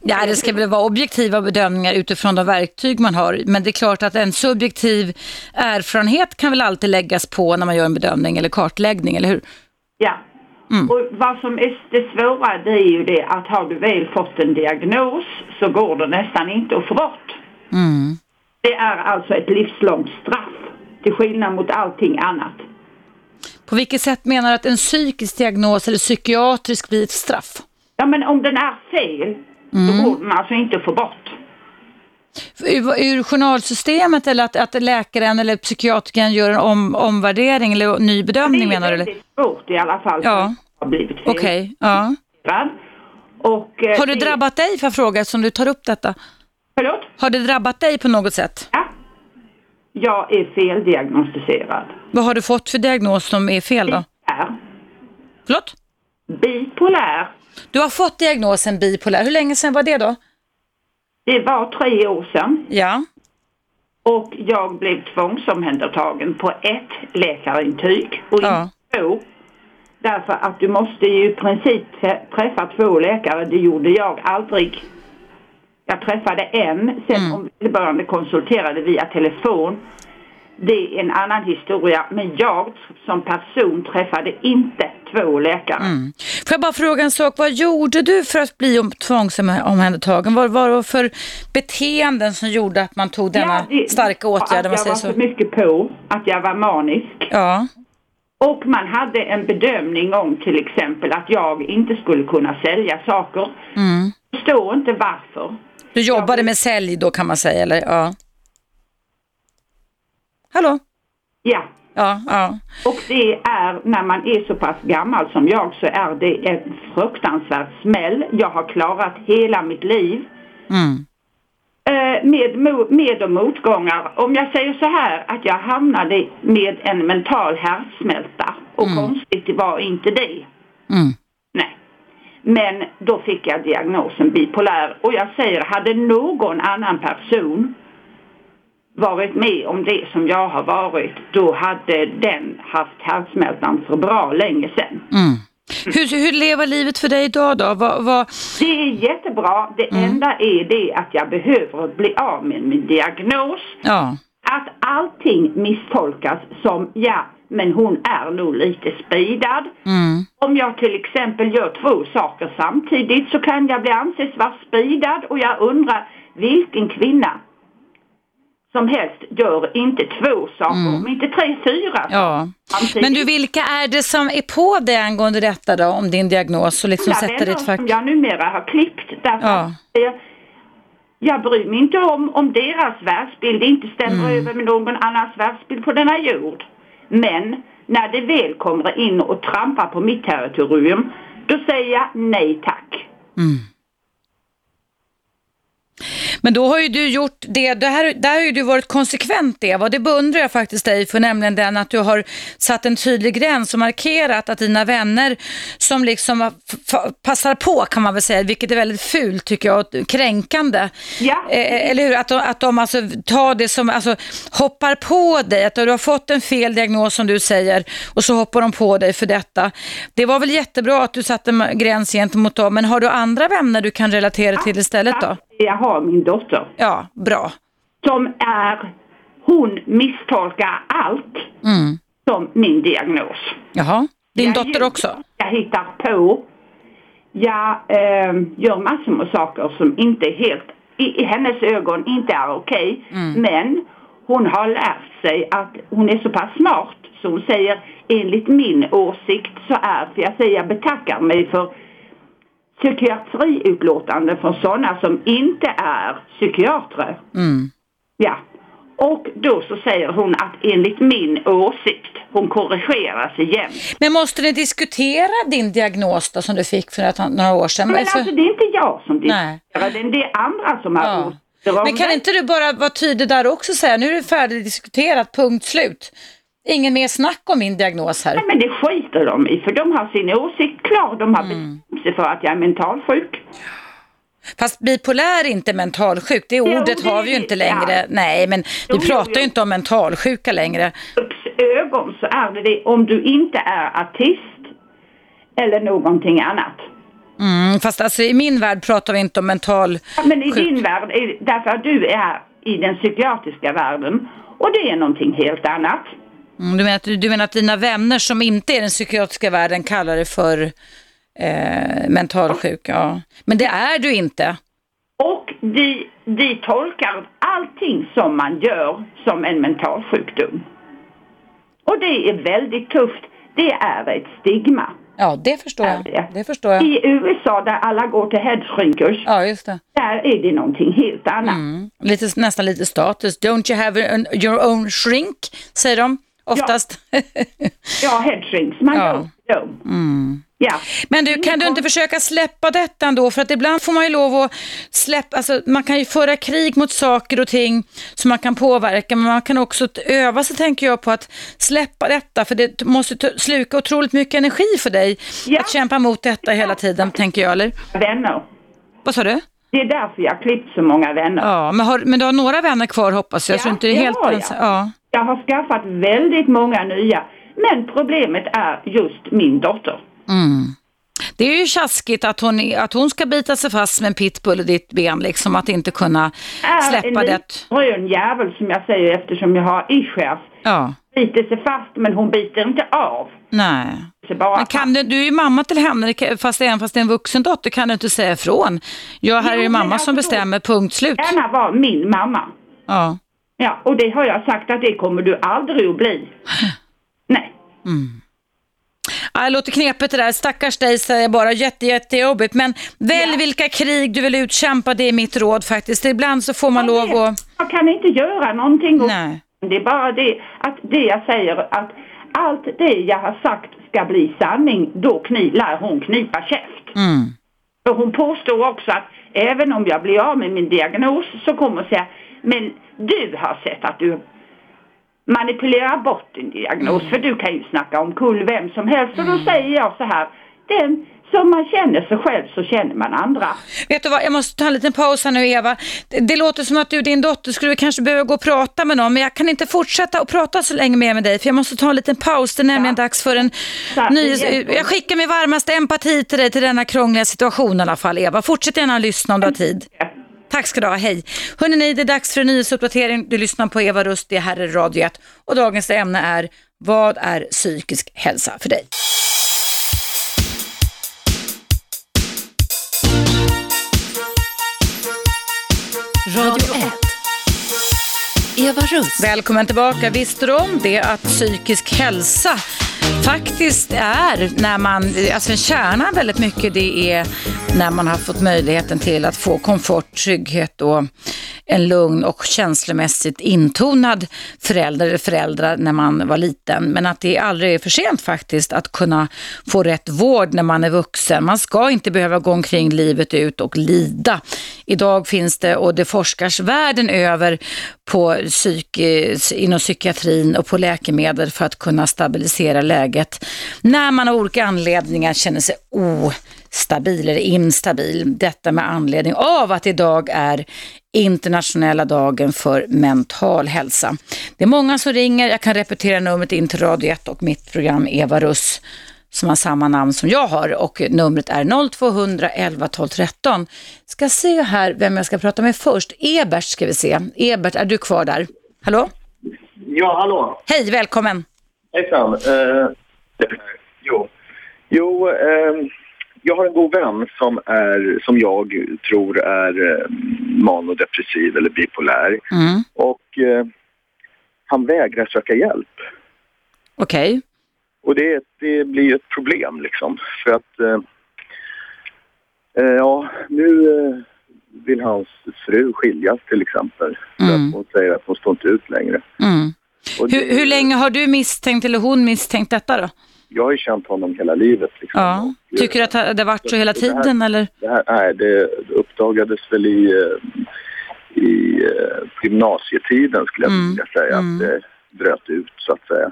Ja, det ska väl vara objektiva bedömningar utifrån de verktyg man har. Men det är klart att en subjektiv erfarenhet kan väl alltid läggas på när man gör en bedömning eller kartläggning, eller hur? Ja. Mm. Och vad som är det svåra det är ju det att har du väl fått en diagnos så går det nästan inte att få bort. Mm. Det är alltså ett livslångt straff till skillnad mot allting annat. På vilket sätt menar du att en psykisk diagnos eller psykiatrisk blir ett straff? Ja men om den är fel Mm. så går den alltså inte att få bort. Ur, ur journalsystemet eller att, att läkaren eller psykiatrikern gör en om, omvärdering eller ny bedömning menar du? Det är väldigt svårt i alla fall. Ja. Okej, ja. Och, eh, Har det drabbat dig för fråga som du tar upp detta? Förlåt? Har det drabbat dig på något sätt? Ja. Jag är feldiagnostiserad. Vad har du fått för diagnos som är fel då? Bipolär. Förlåt? Bipolär. Du har fått diagnosen bipolär. Hur länge sedan var det då? Det var tre år sedan. Ja. Och jag blev tvångsomhändertagen på ett läkarintyg och Ja. inte två. Därför att du måste ju i princip trä- träffa två läkare. Det gjorde jag aldrig. Jag träffade en, sen Mm. om vederbörande konsulterade via telefon. Det är en annan historia. Men jag som person träffade inte två läkare. Mm. Får jag bara fråga en sak, vad gjorde du för att bli om- tvångsomhändertagen? Vad var det för beteenden som gjorde att man tog denna Ja, det- starka åtgärd? Att jag var så? mycket på att jag var manisk. Ja. Och man hade en bedömning om till exempel att jag inte skulle kunna sälja saker. Mm. Jag förstår inte varför. Du jobbade med sälj då kan man säga, eller? Ja. Hallå? Ja. Ja, ja. Och det är, när man är så pass gammal som jag så är det en fruktansvärd smäll. Jag har klarat hela mitt liv. Mm. Eh, med, med och motgångar. Om jag säger så här att jag hamnade med en mental härdsmälta och Mm. konstigt var inte det. Mm. Nej. Men då fick jag diagnosen bipolär och jag säger, hade någon annan person varit med om det som jag har varit, då hade den haft härdsmältan för bra länge sedan. Mm. Hur, hur lever livet för dig idag då? Vad, vad... Det är jättebra. Det enda är det att jag behöver bli av med min diagnos. Ja. Att allting misstolkas som, ja, men hon är nog lite speedad. Mm. Om jag till exempel gör två saker samtidigt så kan jag bli anses vara speedad och jag undrar vilken kvinna som helst gör inte två saker, om inte tre, fyra Mm. Ja. samtidigt. Men du, vilka är det som är på dig angående detta då, om din diagnos och liksom Mina sätter vänner ditt fack? som jag numera har klippt därför Ja. att jag, jag bryr mig inte om om deras världsbild inte stämmer Mm. över med någon annans världsbild på denna jord. Men när det väl kommer in och trampar på mitt territorium, då säger jag nej tack. Mm. Men då har ju du gjort det, det här, där har ju du varit konsekvent Eva och det beundrar jag faktiskt dig för, nämligen den att du har satt en tydlig gräns och markerat att dina vänner som liksom passar på kan man väl säga, vilket är väldigt fult tycker jag och kränkande. Ja. Eh, eller hur? Att de, att de alltså tar det som, alltså hoppar på dig, att du har fått en fel diagnos som du säger och så hoppar de på dig för detta. Det var väl jättebra att du satte en gräns gentemot dem, men har du andra vänner du kan relatera till istället då? Jag har min dotter. Ja, bra. Som är, hon misstolkar allt Mm. som min diagnos. Jaha, din Jag dotter ljuger. också? Jag hittar på. Jag eh, gör massor med saker som inte helt, i, i hennes ögon inte är okej. Mm. Men hon har lärt sig att hon är så pass smart så hon säger enligt min åsikt så är, för jag säger jag betackar mig för psykiatriutlåtande från sådana som inte är psykiatrer. Mm. Ja. Och då så säger hon att enligt min åsikt, hon korrigerar sig jämt. Men måste ni diskutera din diagnos då, som du fick för ett, några år sedan? Men Alltså- alltså det är inte jag som Nej. diskuterar den, det är andra som har Ja. Men kan det. inte du bara vara tydlig där också och säga nu är det färdigdiskuterat, punkt slut. Ingen mer snack om min diagnos här. Nej, men det skiter de i, för de har sin åsikt klar. De har Mm. För att jag är mentalsjuk. Fast bipolär är inte mentalsjuk, det Jo, ordet det har vi ju inte längre. Ja. Nej, men Jo, vi jo, pratar ju jo. inte om mentalsjuka längre. ögon så är det det om du inte är artist eller någonting annat. Mm, fast alltså i min värld pratar vi inte om mental... Ja, Men i Sjuk. din värld, är- därför att du är i den psykiatriska världen och det är någonting helt annat. Mm, du, menar att, du menar att dina vänner som inte är i den psykiatriska världen kallar det för eh, mentalsjuk? Ja. Men det är du inte. Och de, de tolkar allting som man gör som en mental sjukdom. Och det är väldigt tufft. Det är ett stigma. Ja, det förstår jag. det? Det förstår jag. I USA där alla går till headshrinkers, Ja, just det. där är det någonting helt annat. Mm. Lite, nästan lite status. Don't you have an, your own shrink, säger de oftast. [laughs] Ja, headshrinks, man Ja. till dem. Mm. Ja. Men du, kan du inte försöka släppa detta ändå? För att ibland får man ju lov att släppa, alltså man kan ju föra krig mot saker och ting som man kan påverka, men man kan också öva sig, tänker jag, på att släppa detta, för det måste sluka otroligt mycket energi för dig Ja. att kämpa mot detta hela tiden, tänker jag, eller? Vänner. Vad sa du? Det är därför jag har klippt så många vänner. Ja, men, har, men du har några vänner kvar hoppas jag, så Ja, inte är det helt har jag. ensam. Ja. Jag har skaffat väldigt många nya. Men problemet är just min dotter. Mm. Det är ju tjaskigt att hon, är- att hon ska bita sig fast med en pitbull i ditt ben, liksom att inte kunna Är släppa en det. liten grön jävel som jag säger eftersom jag har ischias. Ja, Biter sig fast men hon biter inte av. nej. Bara Men kan du, du är ju mamma till henne, fast även fast det är en vuxen dotter kan du inte säga ifrån. Ja, här Jo, är det mamma som alltså- bestämmer, punkt slut. gärna vara min mamma. Ja. Ja, och det har jag sagt att det kommer du aldrig att bli. [laughs] Nej. Ja, det låter knepigt det där, stackars dig säger jag bara, jätte, jättejobbigt. Men välj Ja. vilka krig du vill utkämpa, det är mitt råd faktiskt. Ibland så får man Ja, lov att... Jag kan inte göra någonting Nej. Det är bara det att det jag säger att allt det jag har sagt ska bli sanning, då kni, lär hon knipa käft. Mm. För hon påstår också att även om jag blir av med min diagnos så kommer säga men du har sett att du manipulerar bort din diagnos för du kan ju snacka om kull vem som helst och då säger jag så här den som man känner sig själv så känner man andra. Vet du vad, jag måste ta en liten paus här nu Eva. Det, det låter som att du och din dotter skulle kanske behöva gå och prata med någon, men jag kan inte fortsätta och prata så länge mer med dig, för jag måste ta en liten paus. Det är nämligen Ja. dags för en Så, ny... Jag skickar min varmaste empati till dig till denna krångliga situation i alla fall, Eva. Fortsätt gärna lyssna om du har tid. Tack ska du ha, hej. Hörrni, det är dags för en nyhetsuppdatering. Du lyssnar på Eva Rust, det är här i Radio 1. Och dagens ämne är, vad är psykisk hälsa för dig? Radio 1. Eva Russ. Välkommen tillbaka. Visste du om det att psykisk hälsa faktiskt är när man, alltså kärnan väldigt mycket det är när man har fått möjligheten till att få komfort, trygghet och en lugn och känslomässigt intonad förälder eller föräldrar när man var liten. Men att det aldrig är för sent faktiskt att kunna få rätt vård när man är vuxen. Man ska inte behöva gå omkring livet ut och lida. Idag finns det, och det forskars världen över på psyk, inom psykiatrin och på läkemedel för att kunna stabilisera läget när man av olika anledningar känner sig ostabil eller instabil. Detta med anledning av att idag är internationella dagen för mental hälsa. Det är många som ringer, jag kan repetera numret in till Radio 1 och mitt program Eva Russ som har samma namn som jag har och numret är 0200 11 12 13. Ska se här vem jag ska prata med först. Ebert ska vi se. Ebert, är du kvar där? Hallå? Ja, hallå. Hej, välkommen. Hejsan. Uh, jo, jo uh, jag har en god vän som, är, som jag tror är uh, manodepressiv eller bipolär. Mm. Och uh, han vägrar söka hjälp. Okej. Okay. Och det, det blir ett problem liksom. För att, uh, ja, nu vill hans fru skiljas till exempel. För Mm. att hon säger att hon står inte ut längre. Mm. Och det- Hur, hur länge har du misstänkt, eller hon misstänkt detta då? Jag har ju känt honom hela livet. Liksom. Ja. Tycker du att det har varit så hela Det här- tiden eller? Det här, nej, det uppdagades väl i, eh, i eh, gymnasietiden skulle jag Mm, vilja säga. mm. Att det bröt ut så att säga.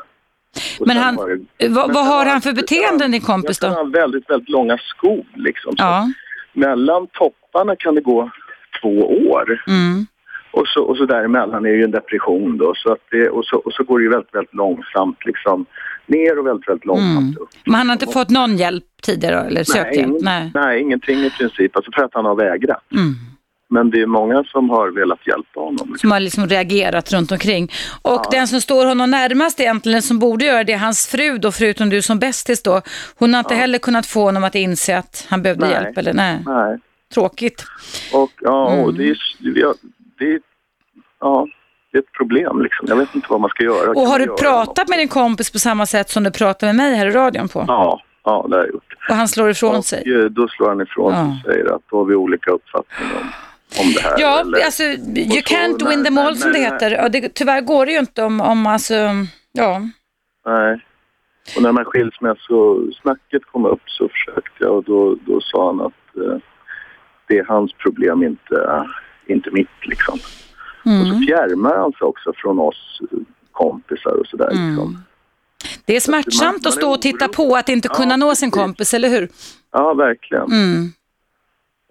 Och Men han, har vad, men vad har han för beteenden din kompis då? ha väldigt, väldigt långa skov liksom. Ja. Mellan topparna kan det gå två år. Mm. Och så, och så däremellan är det ju en depression då. Så att det, och, så, och så går det ju väldigt, väldigt långsamt liksom ner och väldigt, väldigt långsamt upp. Men han har inte fått någon hjälp tidigare eller sökt Nej, hjälp? ing- Nej. nej, ingenting i princip. Alltså för att han har vägrat. Mm. Men det är många som har velat hjälpa honom. Som har liksom reagerat runt omkring. Och den som står honom närmast egentligen, som borde göra det, är hans fru då, förutom du som bästis då. Hon har inte heller kunnat få honom att inse att han behövde Nej. hjälp, eller nej? Nej. Tråkigt. Och, ja, och Mm. det, är, det, ja, det är ett problem liksom. Jag vet inte vad man ska göra. Och har du pratat med din kompis på samma sätt som du pratar med mig här i radion på? Ja, ja det har jag gjort. Och han slår ifrån och sig? eh, då slår han ifrån sig och säger att då har vi olika uppfattningar om, om det här. Ja, eller- alltså you så can't när- win them när- all som det när- heter. Ja, det, tyvärr går det ju inte om, om alltså, ja. Nej. Och när man skilsmässosnacket kom upp så försökte jag och då, då sa han att eh, det är hans problem, inte, inte mitt liksom. Och så fjärmar han sig också från oss kompisar och sådär. Liksom. Det är smärtsamt att stå och titta på att inte kunna nå sin kompis, eller hur? Ja, verkligen. Mm.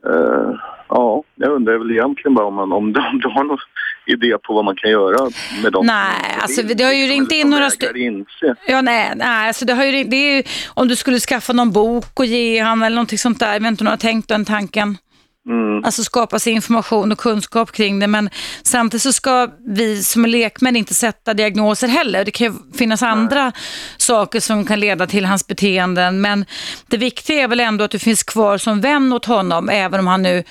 Eh, ja, jag undrar väl egentligen bara om, man, om, du, om du har någon idé på vad man kan göra med dem Nej, alltså det har ju ringt in några stycken. Ja, nej, nej, alltså det har ju, ringt- det är ju, om du skulle skaffa någon bok och ge han eller någonting sånt där, jag vet inte om du har tänkt den tanken. Mm. Alltså skapa sig information och kunskap kring det, men samtidigt så ska vi som är lekmän inte sätta diagnoser heller. Det kan ju finnas andra saker som kan leda till hans beteenden, men det viktiga är väl ändå att du finns kvar som vän åt honom, även om han nu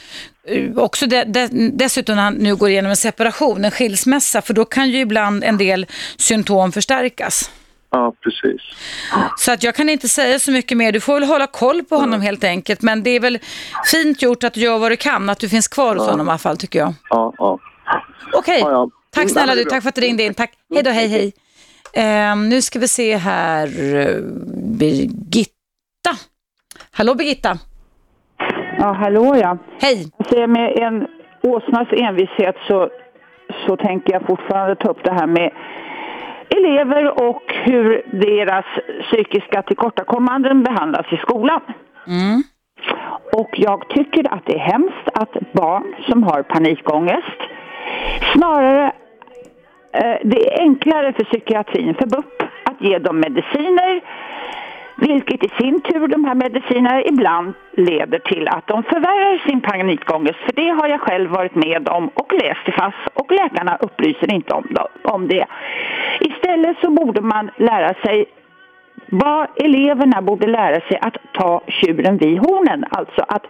eh, också de, de, dessutom när han nu går igenom en separation, en skilsmässa, för då kan ju ibland en del symptom förstärkas. Ja, precis. Så att jag kan inte säga så mycket mer. Du får väl hålla koll på honom helt enkelt. Men det är väl fint gjort att du gör vad du kan, att du finns kvar hos honom i alla fall tycker jag. Ja, ja. Okej, Ja, ja. tack Mm, snälla är du. Tack för att du ringde in. Tack. Hej då, hej hej. Ehm, nu ska vi se här. eh, Birgitta. Hallå Birgitta. Ja, hallå ja. Hej. Alltså, med en åsnas envishet så, så tänker jag fortfarande ta upp det här med elever och hur deras psykiska tillkortakommanden behandlas i skolan. Mm. Och jag tycker att det är hemskt att barn som har panikångest snarare eh, det är enklare för psykiatrin, för BUP, att ge dem mediciner vilket i sin tur, de här medicinerna, ibland leder till att de förvärrar sin panikångest. För det har jag själv varit med om och läst i FASS och läkarna upplyser inte om, om det. Istället så borde man lära sig vad eleverna borde lära sig att ta tjuren vid hornen, alltså att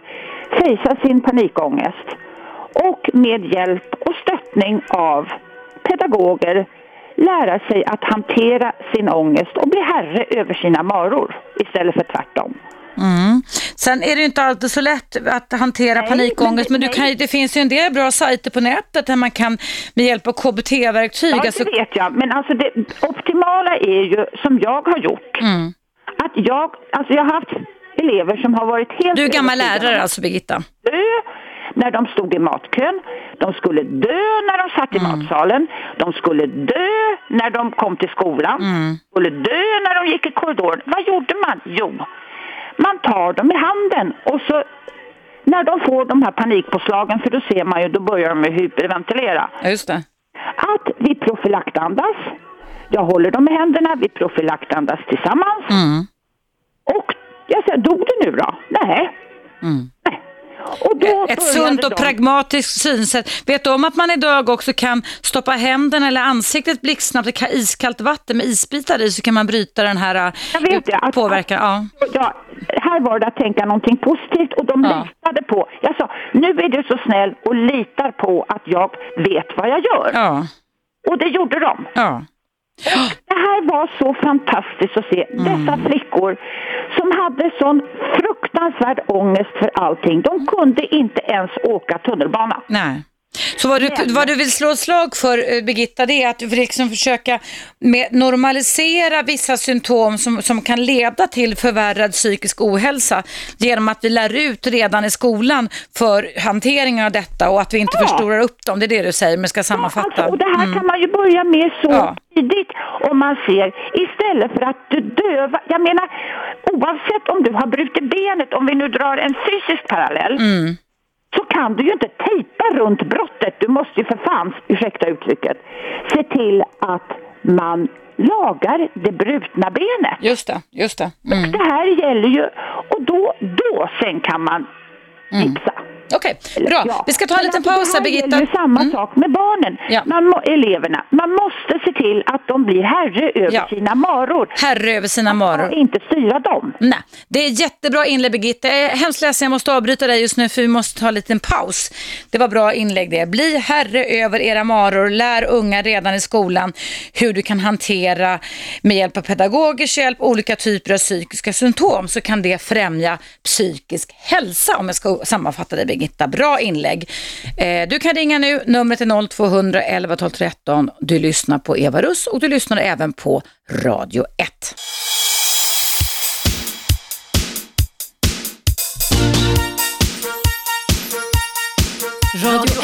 fejsa sin panikångest och med hjälp och stöttning av pedagoger lära sig att hantera sin ångest och bli herre över sina maror istället för tvärtom. Mm. Sen är det inte alltid så lätt att hantera panikångest, men, du kan, det finns ju en del bra sajter på nätet där man kan med hjälp av KBT-verktyg. Ja, alltså- det vet jag. Men alltså det optimala är ju, som jag har gjort, Mm. att jag, alltså jag har haft elever som har varit helt Du är gammal lärare alltså Birgitta? dö när de stod i matkön. De skulle dö när de satt i Mm. matsalen. De skulle dö när de kom till skolan. Mm. De skulle dö när de gick i korridoren. Vad gjorde man? Jo, man tar dem i handen och så när de får de här panikpåslagen, för då ser man ju, då börjar de hyperventilera. Just det. Att vi profylaktandas. Jag håller dem i händerna, vi profylaktandas tillsammans. Mm. Och Jag sa, dog det nu då? Nej. Mm. Nej. Ett sunt och de- pragmatiskt synsätt. Vet du om att man idag också kan stoppa händerna eller ansiktet blixtsnabbt i ka- iskallt vatten med isbitar i så kan man bryta den här äh, påverkan? Ja. Ja, här var det att tänka någonting positivt och de Ja. litade på. Jag sa, nu är du så snäll och litar på att jag vet vad jag gör. Ja. Och det gjorde de. Ja. Det här var så fantastiskt att se. Mm. Dessa flickor som hade sån fruktansvärd ångest för allting. De kunde inte ens åka tunnelbana. Nej. Så vad du, vad du vill slå slag för eh, Birgitta, det är att liksom försöka med normalisera vissa symptom som, som kan leda till förvärrad psykisk ohälsa genom att vi lär ut redan i skolan för hanteringen av detta och att vi inte förstorar upp dem. Det är det du säger, men ska sammanfatta. Alltså, och det här Mm. kan man ju börja med så Ja. tidigt om man ser istället för att du döva. Jag menar oavsett om du har brutit benet, om vi nu drar en fysisk parallell, Mm. Så kan du ju inte tejpa runt brottet. Du måste ju för fan, ursäkta uttrycket, se till att man lagar det brutna benet. Just det, just det. Mm. Det här gäller ju, och då, då sen kan man tipsa. Okej, bra. Vi ska ta en liten alltså, paus här Det Birgitta. gäller ju samma sak med barnen, Ja. man må, eleverna. Man måste se till att de blir herre över Ja. sina maror. Herre över sina maror. Och inte styra dem. Nej, det är jättebra inlägg Birgitta. Jag är hemskt ledsen, jag måste avbryta dig just nu för vi måste ta en liten paus. Det var bra inlägg det. Bli herre över era maror. Lär unga redan i skolan hur du kan hantera med hjälp av pedagogers hjälp olika typer av psykiska symptom så kan det främja psykisk hälsa om jag ska sammanfatta det Birgitta. Bra inlägg. Eh, du kan ringa nu, numret är 0200 11 12 13. Du lyssnar på Eva Russ och du lyssnar även på Radio 1. Radio 1.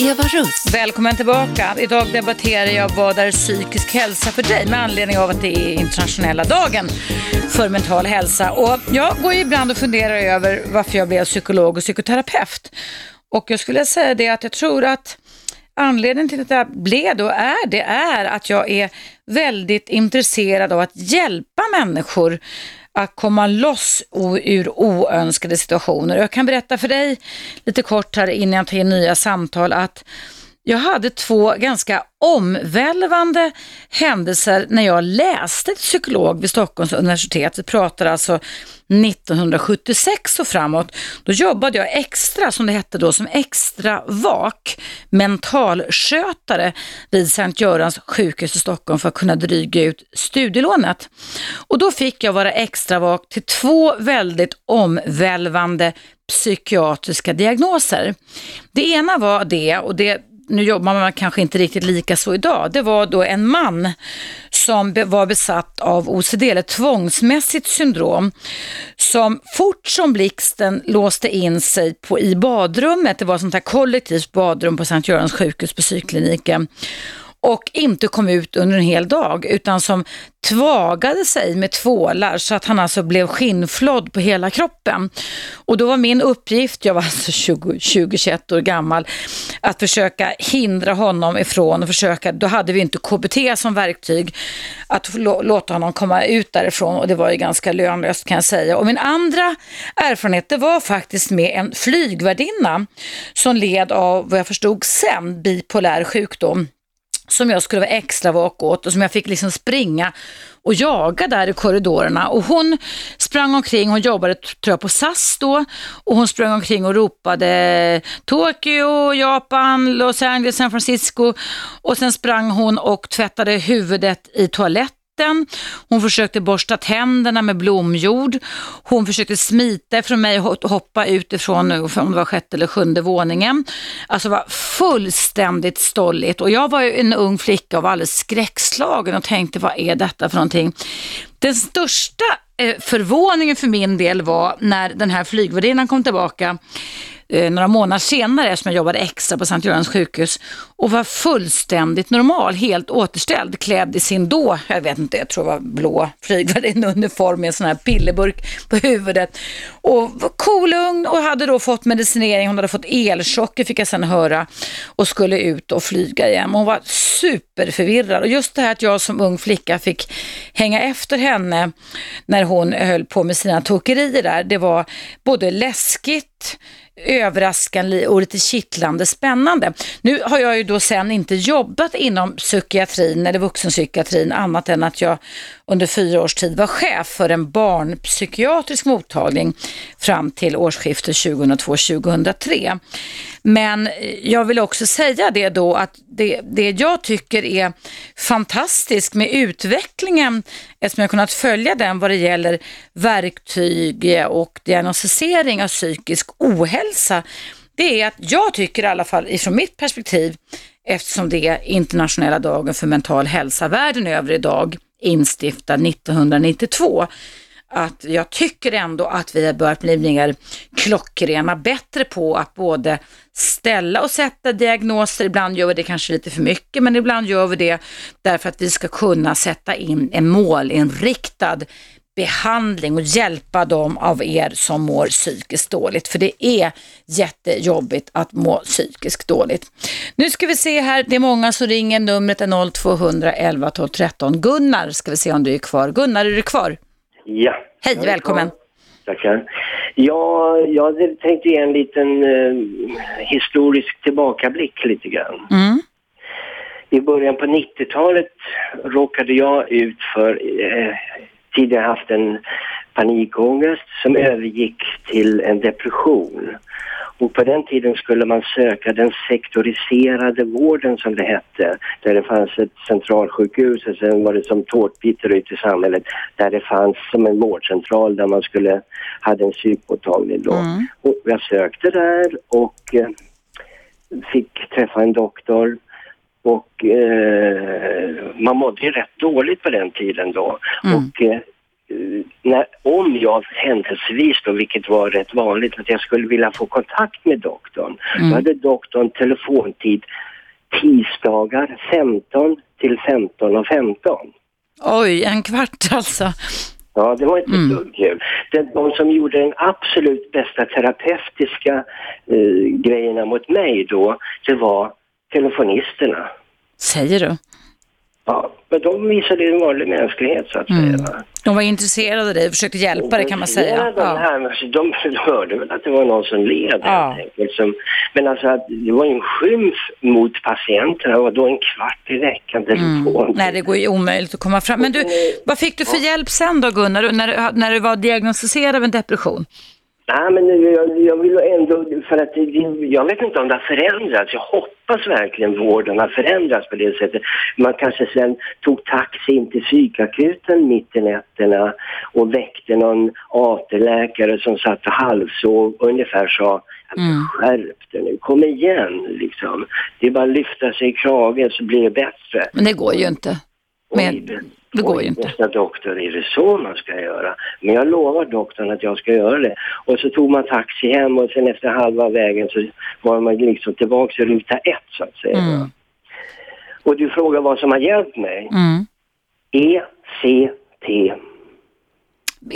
Eva Russ. Välkommen tillbaka. Idag debatterar jag vad är psykisk hälsa för dig med anledning av att det är internationella dagen för mental hälsa. Och jag går ju ibland och funderar över varför jag blev psykolog och psykoterapeut. Och jag skulle säga det att jag tror att anledningen till att jag blev då är det är att jag är väldigt intresserad av att hjälpa människor att komma loss ur oönskade situationer. Jag kan berätta för dig lite kort här innan jag tar in nya samtal att jag hade två ganska omvälvande händelser när jag läste till psykolog vid Stockholms universitet. Vi pratar alltså 1976 och framåt. Då jobbade jag extra, som det hette då, som extra vak, mentalskötare vid Sankt Görans sjukhus i Stockholm för att kunna dryga ut studielånet. Och då fick jag vara extra vak till två väldigt omvälvande psykiatriska diagnoser. Det ena var det, och det nu jobbar man kanske inte riktigt lika så idag. Det var då en man som var besatt av OCD, eller tvångsmässigt syndrom, som fort som blixten låste in sig på, i badrummet. Det var ett sånt här kollektivt badrum på Sankt Görans sjukhus på psykkliniken och inte kom ut under en hel dag utan som tvagade sig med tvålar så att han alltså blev skinnflådd på hela kroppen. Och då var min uppgift, jag var alltså 20-21 år gammal, att försöka hindra honom ifrån och försöka, då hade vi inte KBT som verktyg, att låta honom komma ut därifrån och det var ju ganska lönlöst kan jag säga. Och min andra erfarenhet det var faktiskt med en flygvärdinna som led av, vad jag förstod sen, bipolär sjukdom som jag skulle vara extra vak åt och som jag fick liksom springa och jaga där i korridorerna. Och hon sprang omkring, hon jobbade tror jag på SAS då, och hon sprang omkring och ropade Tokyo, Japan, Los Angeles, San Francisco och sen sprang hon och tvättade huvudet i toaletten. Hon försökte borsta tänderna med blomjord. Hon försökte smita från mig och hoppa utifrån, om det var sjätte eller sjunde våningen. Alltså var fullständigt stolligt. Och jag var ju en ung flicka och var alldeles skräckslagen och tänkte, vad är detta för någonting? Den största eh, förvåningen för min del var när den här flygvärdinnan kom tillbaka eh, några månader senare eftersom jag jobbade extra på Sankt Görans sjukhus och var fullständigt normal, helt återställd, klädd i sin då, jag vet inte, jag tror det var blå flygvärdinneuniform [laughs] med en sån här pillerburk på huvudet. Och var kolugn och hade då fått medicinering, hon hade fått elchocker fick jag sen höra och skulle ut och flyga igen. Hon var superförvirrad. Och just det här att jag som ung flicka fick hänga efter henne när hon höll på med sina tokerier där, det var både läskigt, överraskande och lite kittlande spännande. Nu har jag ju då sen inte jobbat inom psykiatrin eller vuxenpsykiatrin annat än att jag under fyra års tid var chef för en barnpsykiatrisk mottagning fram till årsskiftet 2002-2003. Men jag vill också säga det då att det, det jag tycker är fantastiskt med utvecklingen, eftersom jag kunnat följa den vad det gäller verktyg och diagnostisering av psykisk ohälsa, det är att jag tycker i alla fall ifrån mitt perspektiv, eftersom det är internationella dagen för mental hälsa världen över idag, instiftad 1992, att jag tycker ändå att vi har börjat bli mer klockrena, bättre på att både ställa och sätta diagnoser. Ibland gör vi det kanske lite för mycket, men ibland gör vi det därför att vi ska kunna sätta in en målinriktad behandling och hjälpa dem av er som mår psykiskt dåligt. För det är jättejobbigt att må psykiskt dåligt. Nu ska vi se här, det är många som ringer, numret är 0211 12 13. Gunnar ska vi se om du är kvar. Gunnar, är du kvar? Ja. Hej, välkommen. Tackar. Ja, jag tänkte ge en liten eh, historisk tillbakablick lite grann. Mm. I början på 90-talet råkade jag ut för eh, tidigare haft en panikångest som övergick till en depression. Och på den tiden skulle man söka den sektoriserade vården som det hette. Där det fanns ett centralsjukhus och sen var det som tårtbitar ute i samhället. Där det fanns som en vårdcentral där man skulle, hade en psykmottagning då. Mm. Och jag sökte där och eh, fick träffa en doktor. Och eh, man mådde ju rätt dåligt på den tiden då. Mm. Och eh, när, om jag händelsevis då, vilket var rätt vanligt, att jag skulle vilja få kontakt med doktorn. Mm. Då hade doktorn telefontid tisdagar 15 till 15 och 15. Oj, en kvart alltså. Ja, det var inte Mm. mm. kul. De som gjorde den absolut bästa terapeutiska eh, grejerna mot mig då, det var telefonisterna. Säger du? Ja, men de visade en vanlig mänsklighet så att Mm. säga. De var intresserade av dig och försökte hjälpa dig kan man säga. Ja, Ja. här, alltså, de, [laughs] de hörde väl att det var någon som led Ja. helt enkelt. Som, men alltså att det var en skymf mot patienterna och då en kvart i veckan telefon. Mm. Nej, det går ju omöjligt att komma fram. Men du, vad fick du för hjälp sen då Gunnar, när, du- när du var diagnostiserad av en depression? Nej, men jag, jag vill ändå, för att jag vet inte om det har förändrats. Jag hoppas verkligen vården har förändrats på det sättet. Man kanske sen tog taxi in till psykakuten mitt i nätterna och väckte någon AT-läkare som satt och halvsov och ungefär sa "Ja, men Mm. skärp dig nu, kom igen liksom. Det är bara att lyfta sig i kragen så blir det bättre. Men det går ju inte. Oj, det går ju inte. Bästa doktor, är det så man ska göra? Men jag lovar doktorn att jag ska göra det. Och så tog man taxi hem och sen efter halva vägen så var man liksom tillbaka i ruta ett så att säga. Mm. Och du frågar vad som har hjälpt mig? Mm. ECT.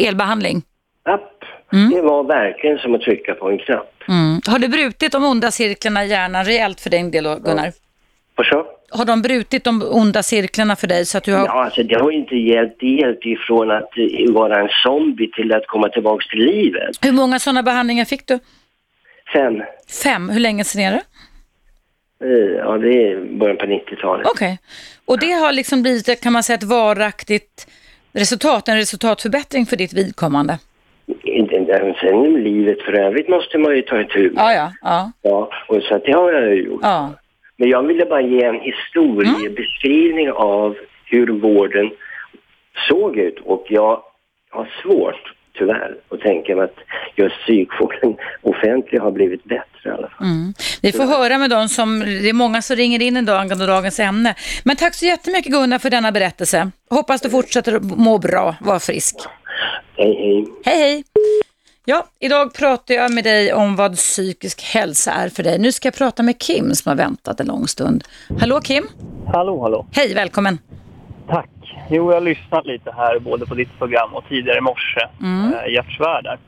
Elbehandling. App. Mm. Det var verkligen som att trycka på en knapp. Mm. Har du brutit de onda cirklarna i hjärnan rejält för din del Gunnar? Vad så? Har de brutit de onda cirklarna för dig så att du har... Ja, alltså det har inte hjälpt. Det hjälpte ifrån att eh, vara en zombie till att komma tillbaka till livet. Hur många sådana behandlingar fick du? Sen, Fem. Hur länge sedan är det? ja det är början på 90-talet. Okej. Och det har liksom blivit, kan man säga, ett varaktigt resultat, en resultatförbättring för ditt vidkommande? Sen livet för övrigt måste man ju ta itu med. Ja, ja. ja. Ja, och så det har jag ju gjort. ja. Men jag ville bara ge en historiebeskrivning av hur vården såg ut och jag har svårt, tyvärr, att tänka mig att just psykvården [laughs] offentlig har blivit bättre i alla fall. Mm. Vi får höra med dem som, det är många som ringer in idag angående dagens ämne. Men tack så jättemycket Gunnar för denna berättelse. Hoppas du fortsätter må bra, var frisk. Hej, hej. Hej hej! Ja, idag pratar jag med dig om vad psykisk hälsa är för dig. Nu ska jag prata med Kim som har väntat en lång stund. Hallå Kim? Hallå, hallå. Hej, välkommen. Tack. Jo, jag har lyssnat lite här både på ditt program och tidigare i morse, Mm. eh, Hjärtsvärd där.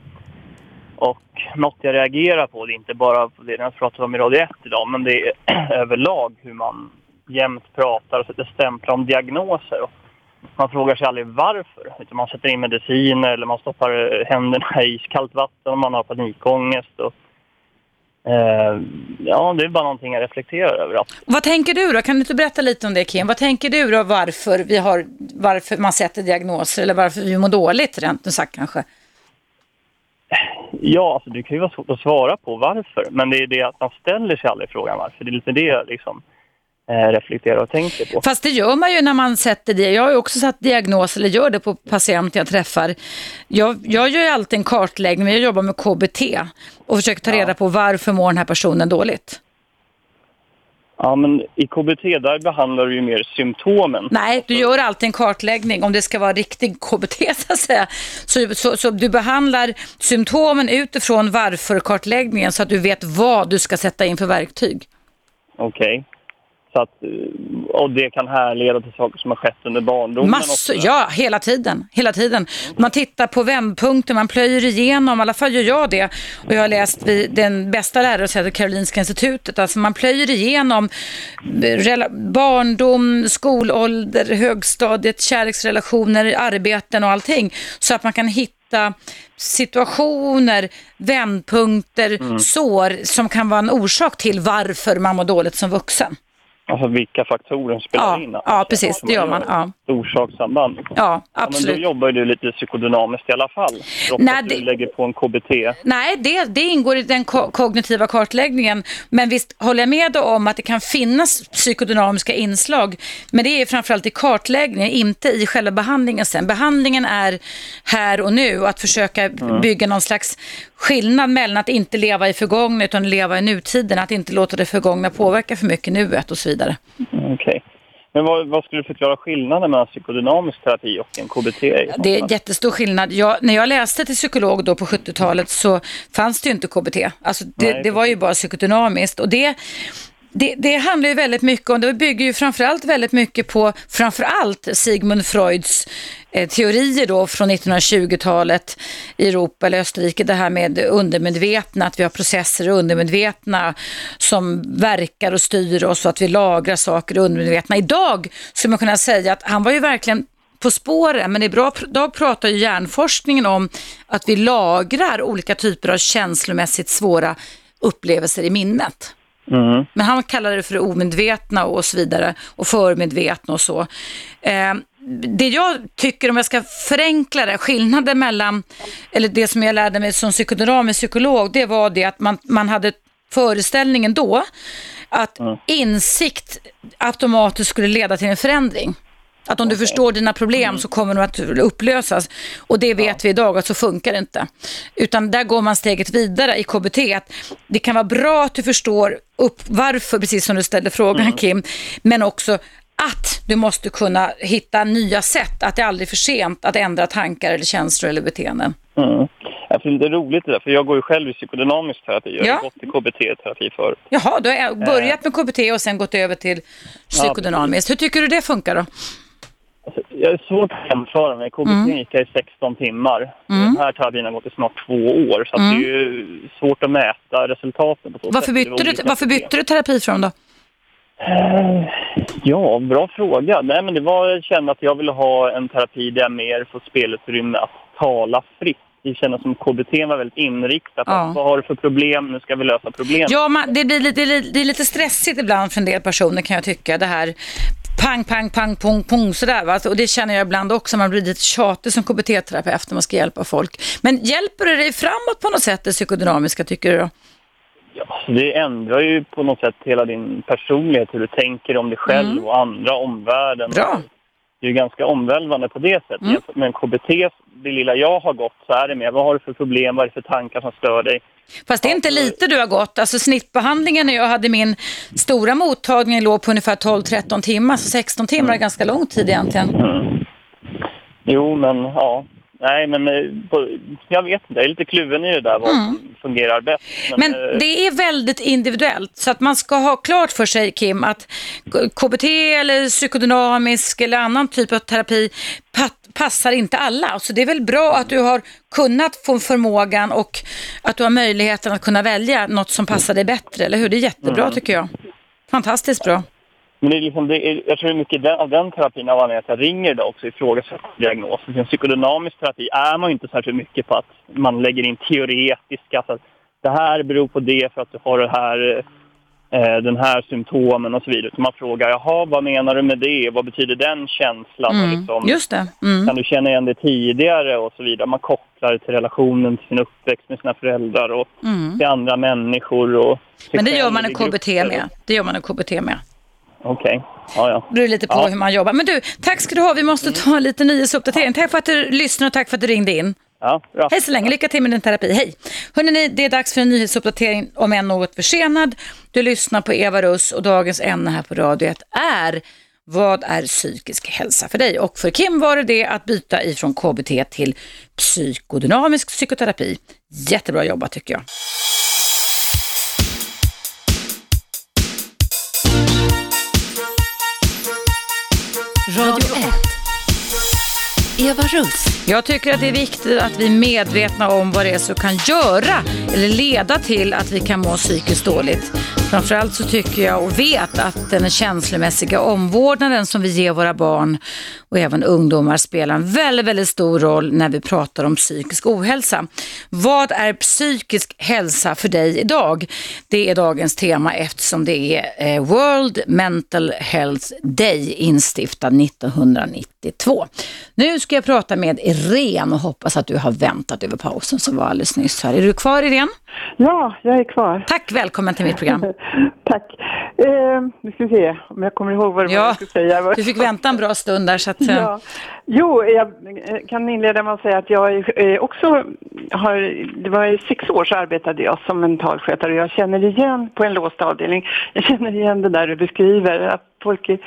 Och något jag reagerar på, det är inte bara på det jag pratat om i Radio 1 idag, men det är [clears throat] överlag hur man jämt pratar och sätter stämplar om diagnoser. Och man frågar sig aldrig varför. Utan man sätter in mediciner eller man stoppar eh, händerna i iskallt vatten om man har panikångest. Och, eh, ja, det är bara någonting jag reflekterar över. Vad tänker du då? Kan du inte berätta lite om det Kim? Vad tänker du då varför, vi har, varför man sätter diagnoser eller varför vi mår dåligt rent sagt kanske? Ja, alltså det kan ju vara svårt att svara på varför. Men det är det att man ställer sig aldrig frågan varför. Det är lite det liksom, eh, reflekterar och tänker på. Fast det gör man ju när man sätter det. Jag har ju också satt diagnos, eller gör det på patienter jag träffar. Jag, jag gör ju alltid en kartläggning, men jag jobbar med KBT och försöker ta reda på varför mår den här personen dåligt. Ja, men i KBT där behandlar du ju mer symptomen. Nej, du gör alltid en kartläggning om det ska vara riktig KBT [laughs] så att säga. Så, så, så du behandlar symptomen utifrån varför-kartläggningen så att du vet vad du ska sätta in för verktyg. Okej. Så att, eh, och det kan härleda till saker som har skett under barndomen Massor, ja, hela tiden. Hela tiden. Man tittar på vändpunkter, man plöjer igenom, i alla fall gör jag det. Och jag har läst vid den bästa lärosätet, Karolinska institutet. Alltså man plöjer igenom rela- barndom, skolålder, högstadiet, kärleksrelationer, arbeten och allting. Så att man kan hitta situationer, vändpunkter, sår som kan vara en orsak till varför man mår dåligt som vuxen. Alltså vilka faktorer spelar Ja, in? ja, precis, det gör man. Ja. Orsakssamband. Ja, Ja, men absolut. då jobbar du lite psykodynamiskt i alla fall. Nej, att du det- lägger på en KBT. Nej, det, det ingår i den ko- kognitiva kartläggningen. Men visst håller jag med om att det kan finnas psykodynamiska inslag. Men det är framförallt i kartläggningen, inte i själva behandlingen sen. Behandlingen är här och nu och att försöka bygga någon slags skillnad mellan att inte leva i förgångna utan leva i nutiden. Att inte låta det förgångna påverka för mycket nuet och så vidare. Okej. Men vad, vad skulle du förklara skillnaden mellan psykodynamisk terapi och en KBT? Det är jättestor skillnad. Jag, när jag läste till psykolog då på 70-talet så fanns det ju inte KBT. Alltså det, Nej, det var ju bara psykodynamiskt. Och det, det, det handlar ju väldigt mycket om, det bygger ju framförallt väldigt mycket på framförallt Sigmund Freuds eh, teorier då från 1920-talet i Europa eller Österrike, det här med undermedvetna, att vi har processer i undermedvetna som verkar och styr oss och att vi lagrar saker i undermedvetna. Idag skulle man kunna säga att han var ju verkligen på spåren, men idag idag pratar ju hjärnforskningen om att vi lagrar olika typer av känslomässigt svåra upplevelser i minnet. Mm. Men han kallar det för det omedvetna och så vidare och förmedvetna och så. Eh, det jag tycker, om jag ska förenkla det, skillnaden mellan, eller det som jag lärde mig som psykodynamisk psykolog, det var det att man, man hade föreställningen då att insikt automatiskt skulle leda till en förändring. Att om du förstår dina problem så kommer de att upplösas. Och det vet vi idag att så funkar det inte. Utan där går man steget vidare i KBT. Det kan vara bra att du förstår upp varför, precis som du ställde frågan Kim, men också att du måste kunna hitta nya sätt. Att det är aldrig är för sent att ändra tankar eller känslor eller beteenden. Mm. Jag tycker det är roligt det där, för jag går ju själv i psykodynamisk terapi. Jag har Ja. gått i KBT-terapi förut. Jaha, du har börjat med KBT och sen gått över till psykodynamiskt. Hur tycker du det funkar då? Alltså, jag är svårt att jämföra med. KBT Mm. gick jag i 16 timmar. Mm. Den här terapin har gått i snart två år. Så Mm. det är ju svårt att mäta resultaten på så Varför sätt. Bytte, du, varför bytte du terapiform då? Eh, Ja, bra fråga. Nej, men det var, jag kände att jag ville ha en terapi där jag mer får spelutrymme att tala fritt. Det kändes som KBT var väldigt inriktat. Ja. Vad har du för problem? Nu ska vi lösa problem. Ja, man, det, blir lite, det är lite stressigt ibland för en del personer kan jag tycka. Det här pang, pang, pang, pong, pong sådär. Va? Och det känner jag ibland också. Man blir lite tjatig som KBT-terapeut när man ska hjälpa folk. Men hjälper det dig framåt på något sätt, det psykodynamiska tycker du då? Så det ändrar ju på något sätt hela din personlighet, hur du tänker om dig själv Mm. och andra, omvärlden. Bra. Det är ju ganska omvälvande på det sättet. Mm. Jämfört med en KBT, det lilla jag har gått, så är det mer vad har du för problem, vad är det för tankar som stör dig? Fast det är inte lite du har gått. Alltså snittbehandlingen när jag hade min stora mottagning låg på ungefär 12-13 timmar. Så 16 timmar är ganska lång tid egentligen. Jo, men ja. Nej men eh, jag vet inte, jag är lite kluven i det där vad Mm. som fungerar bäst. Men eh, det är väldigt individuellt så att man ska ha klart för sig Kim att KBT eller psykodynamisk eller annan typ av terapi passar inte alla. Så det är väl bra att du har kunnat få förmågan och att du har möjligheten att kunna välja något som passar dig bättre, eller hur? Det är jättebra Mm. tycker jag. Fantastiskt bra. Men det är liksom, det är, jag tror det är mycket den, av den terapin av anledningen att jag ringer idag också ifrågasätter diagnosen. En psykodynamisk terapi är man ju inte särskilt mycket på att man lägger in teoretiska, så att det här beror på det för att du har det här, eh, den här symptomen och så vidare. Så man frågar, jaha, vad menar du med det? Vad betyder den känslan? Mm. liksom, Just det. Mm. Kan du känna igen det tidigare och så vidare? Man kopplar det till relationen till sin uppväxt med sina föräldrar och Mm. till andra människor. Och Men det gör man i KBT med. Det gör man en KBT med. Okej, ja ja. Det beror lite på Ja. hur man jobbar. Men du, tack ska du ha. Vi måste ta lite nyhetsuppdatering. Tack för att du lyssnade och tack för att du ringde in. Ja, bra. Hej så länge, lycka till med din terapi. Hej! Hörrni, det är dags för en nyhetsuppdatering, om än något försenad. Du lyssnar på Eva Russ och dagens ämne här på Radio 1 är vad är psykisk hälsa för dig? Och för Kim var det det att byta ifrån KBT till psykodynamisk psykoterapi. Jättebra jobbat tycker jag. Radio 1. Eva Russ. Jag tycker att det är viktigt att vi är medvetna om vad det är som kan göra eller leda till att vi kan må psykiskt dåligt. Framförallt så tycker jag och vet att den känslomässiga omvårdnaden som vi ger våra barn och även ungdomar spelar en väldigt, väldigt stor roll när vi pratar om psykisk ohälsa. Vad är psykisk hälsa för dig idag? Det är dagens tema eftersom det är eh, World Mental Health Day instiftad 1992. Nu ska jag prata med Irene och hoppas att du har väntat över pausen som var alldeles nyss här. Är du kvar Irene? Ja, jag är kvar. Tack, välkommen till mitt program. [laughs] Tack. Eh, nu ska vi se om jag kommer ihåg vad det var Ja, jag skulle säga. Du fick vänta en bra stund där så att... eh, Ja. Jo, jag eh, kan inleda med att säga att jag eh, också har, det var i sex år så arbetade jag som mentalskötare och jag känner igen på en låst avdelning, jag känner igen det där du beskriver, att folk är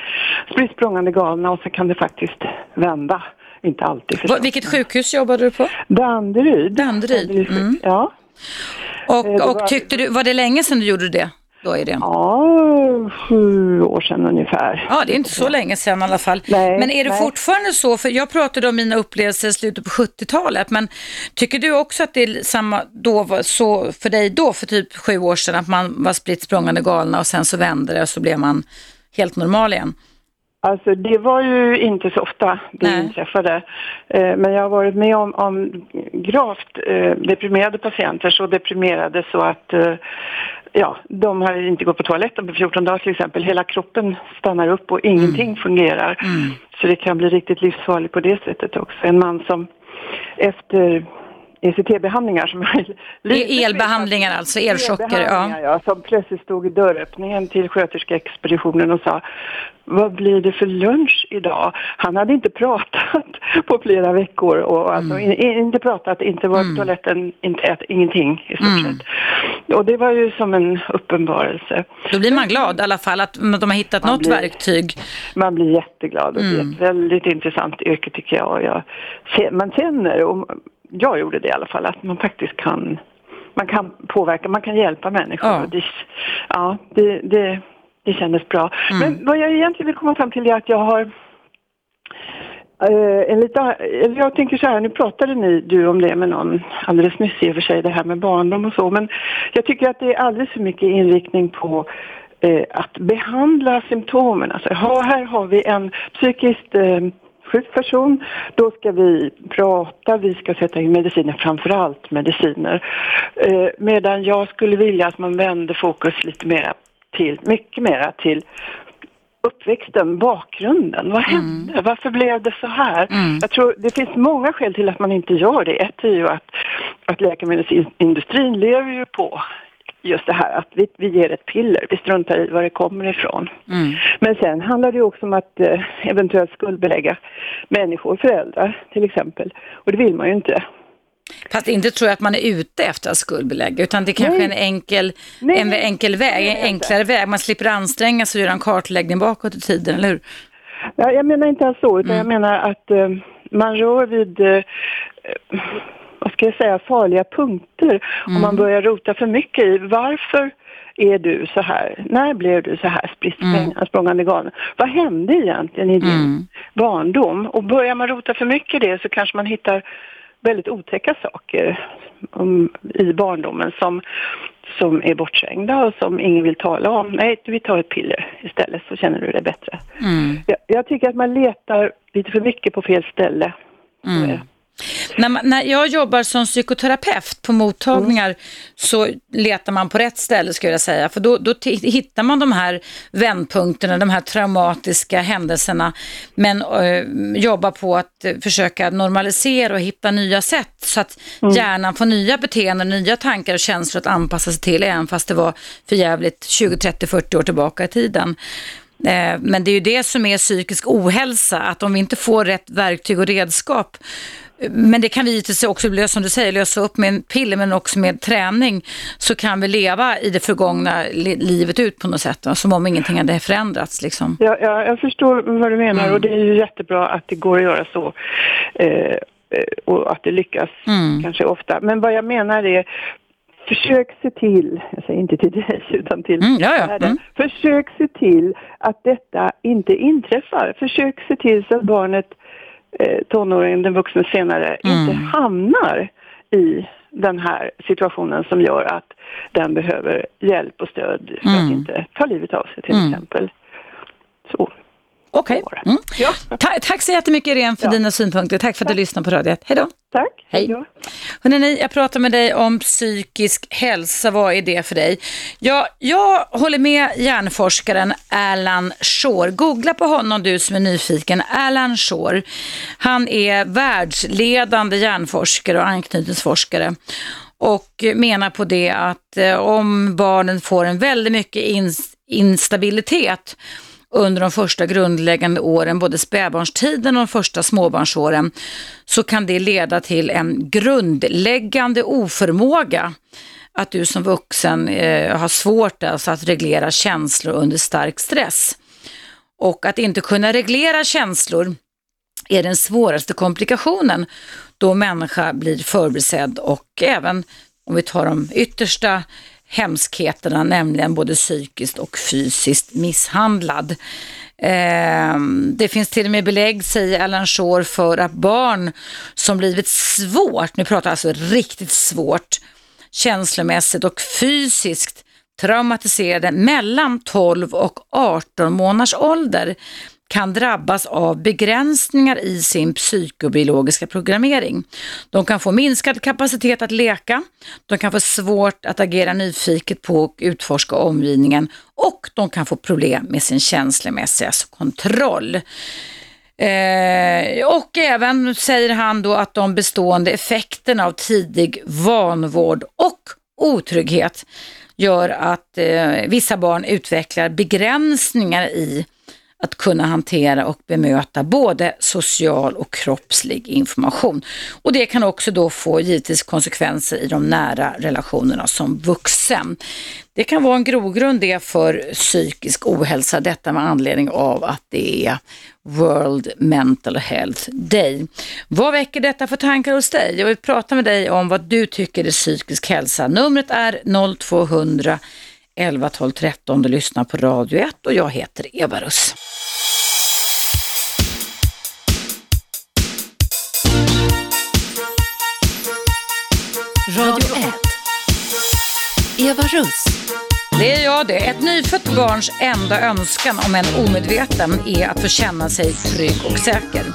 spritt språngande galna och så kan det faktiskt vända. Inte alltid förstås. Vilket sjukhus jobbade du på? Danderyd. Danderyd. Mm. Ja. Och, Eh, och tyckte du, var det länge sedan du gjorde det? Då är det. Ja, sju år sedan ungefär. Ja, det är inte så länge sedan i alla fall. Nej, men är det nej. fortfarande så, för jag pratade om mina upplevelser i slutet på 70-talet, men tycker du också att det är samma då, så för dig då, för typ sju år sedan, att man var spritt språngande galna och sen så vände det och så blev man helt normal igen? Alltså det var ju inte så ofta det inträffade. Eh, Men jag har varit med om, om gravt eh, deprimerade patienter, så deprimerade så att eh, ja, de har inte gått på toaletten på 14 dagar till exempel. Hela kroppen stannar upp och ingenting fungerar. Så det kan bli riktigt livsfarligt på det sättet också. En man som efter ECT-behandlingar som är Elbehandlingar alltså, elchocker. Ja. Ja. Som plötsligt stod i dörröppningen till sköterskeexpeditionen och sa vad blir det för lunch idag? Han hade inte pratat [laughs] på flera veckor och alltså Mm. in, inte pratat, inte varit på toaletten, inte ätit, ingenting i stort Mm. sett. Och det var ju som en uppenbarelse. Då blir man glad i alla fall att de har hittat Man något blir- verktyg. Man blir jätteglad och det är Mm. ett väldigt intressant yrke tycker jag. Jag man känner, och jag gjorde det i alla fall, att man faktiskt kan man kan påverka, man kan hjälpa människor. Ja. Det, ja, det, det, det kändes bra. Mm. Men vad jag egentligen vill komma fram till är att jag har Eh, en lite, jag tänker så här, nu pratade ni, du om det med någon alldeles nyss i och för sig, det här med barndom och så, men jag tycker att det är alldeles för mycket inriktning på eh, att behandla symptomen. Alltså, ha, här har vi en psykiskt eh, sjuk person, då ska vi prata, vi ska sätta in mediciner, framförallt mediciner. Eh, medan jag skulle vilja att man vände fokus lite mer till, mycket mera till uppväxten, bakgrunden. Vad hände? Varför blev det så här? Jag tror det finns många skäl till att man inte gör det. Ett är ju att, att läkemedelsindustrin lever ju på just det här att vi, vi ger ett piller, vi struntar i var det kommer ifrån. Men sen handlar det också om att eh, eventuellt skuldbelägga människor, föräldrar till exempel. Och det vill man ju inte. Fast inte tror jag att man är ute efter att skuldbelägga, utan det är kanske Nej. en enkel, Nej, en enkel väg, en enklare väg. Man slipper anstränga sig och göra en kartläggning bakåt i tiden, eller hur? Ja, jag menar inte alls så, utan jag menar att, eh, man rör vid, eh, vad ska jag säga, farliga punkter om man börjar rota för mycket i varför är du så här? När blev du så här spritt mm. språngande galen? Vad hände egentligen i din Mm. barndom? Och börjar man rota för mycket i det så kanske man hittar väldigt otäcka saker om, i barndomen som, som är bortträngda och som ingen vill tala om. Nej, vi tar ett piller istället så känner du dig bättre. Mm. Jag, jag tycker att man letar lite för mycket på fel ställe. Mm. När, man, när jag jobbar som psykoterapeut på mottagningar så letar man på rätt ställe skulle jag säga. För då, då hittar man de här vändpunkterna, de här traumatiska händelserna. Men eh, jobbar på att eh, försöka normalisera och hitta nya sätt så att hjärnan får nya beteenden, nya tankar och känslor att anpassa sig till även fast det var för jävligt 20, 30, 40 år tillbaka i tiden. Eh, Men det är ju det som är psykisk ohälsa, att om vi inte får rätt verktyg och redskap, men det kan vi givetvis också, lösa, som du säger, lösa upp med en piller men också med träning, så kan vi leva i det förgångna li- livet ut på något sätt, som om ingenting hade förändrats. Liksom. Ja, ja, jag förstår vad du menar och det är ju jättebra att det går att göra så. Eh, eh, och att det lyckas kanske ofta. Men vad jag menar är Försök se till, jag säger inte till dig [laughs] utan till Mm, ja, ja. Mm. Försök se till att detta inte inträffar. Försök se till så att barnet, eh, tonåringen, den vuxna senare, inte hamnar i den här situationen som gör att den behöver hjälp och stöd för att inte ta livet av sig till Mm. exempel. Så. Okej. Mm. Ta- tack så jättemycket Irene för dina synpunkter. Tack för att du lyssnade på radiet. Hej då. Tack. Hej. Hörrni, jag pratar med dig om psykisk hälsa. Vad är det för dig? Ja, jag håller med hjärnforskaren Alan Shore. Googla på honom du som är nyfiken. Alan Shore. Han är världsledande hjärnforskare och anknytningsforskare och menar på det att eh, om barnen får en väldigt mycket ins- instabilitet under de första grundläggande åren, både spädbarnstiden och de första småbarnsåren, så kan det leda till en grundläggande oförmåga att du som vuxen eh, har svårt alltså att reglera känslor under stark stress. Och att inte kunna reglera känslor är den svåraste komplikationen då människa blir förbisedd och även om vi tar de yttersta hemskheterna, nämligen både psykiskt och fysiskt misshandlad. Eh, det finns till och med belägg, säger Alan Shore, för att barn som blivit svårt, nu pratar jag alltså riktigt svårt, känslomässigt och fysiskt traumatiserade mellan 12 och 18 månaders ålder kan drabbas av begränsningar i sin psykobiologiska programmering. De kan få minskad kapacitet att leka, de kan få svårt att agera nyfiket på och utforska omgivningen och de kan få problem med sin känslomässiga kontroll. Eh, och även säger han då att de bestående effekterna av tidig vanvård och otrygghet gör att eh, vissa barn utvecklar begränsningar i att kunna hantera och bemöta både social och kroppslig information. Och det kan också då få givetvis konsekvenser i de nära relationerna som vuxen. Det kan vara en grogrund det för psykisk ohälsa, detta med anledning av att det är World Mental Health Day. Vad väcker detta för tankar hos dig? Jag vill prata med dig om vad du tycker är psykisk hälsa. Numret är 0200 11 12 13. Du lyssnar på Radio 1 och jag heter Eva Russ. Radio 1. Eva Russ. Det är jag det. Ett nyfött barns enda önskan, om en omedveten, är att få känna sig trygg och säker.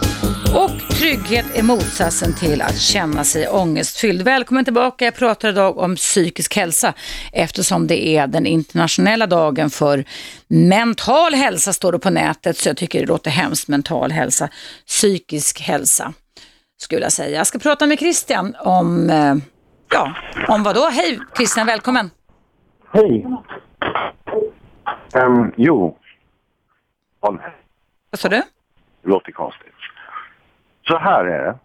Och trygghet är motsatsen till att känna sig ångestfylld. Välkommen tillbaka. Jag pratar idag om psykisk hälsa eftersom det är den internationella dagen för mental hälsa står det på nätet så jag tycker det låter hemskt mental hälsa. Psykisk hälsa skulle jag säga. Jag ska prata med Christian om, eh, ja, om vad då? Hej Christian, välkommen. Hej. Um, jo. Vad sa du? Det låter konstigt. Så här är det.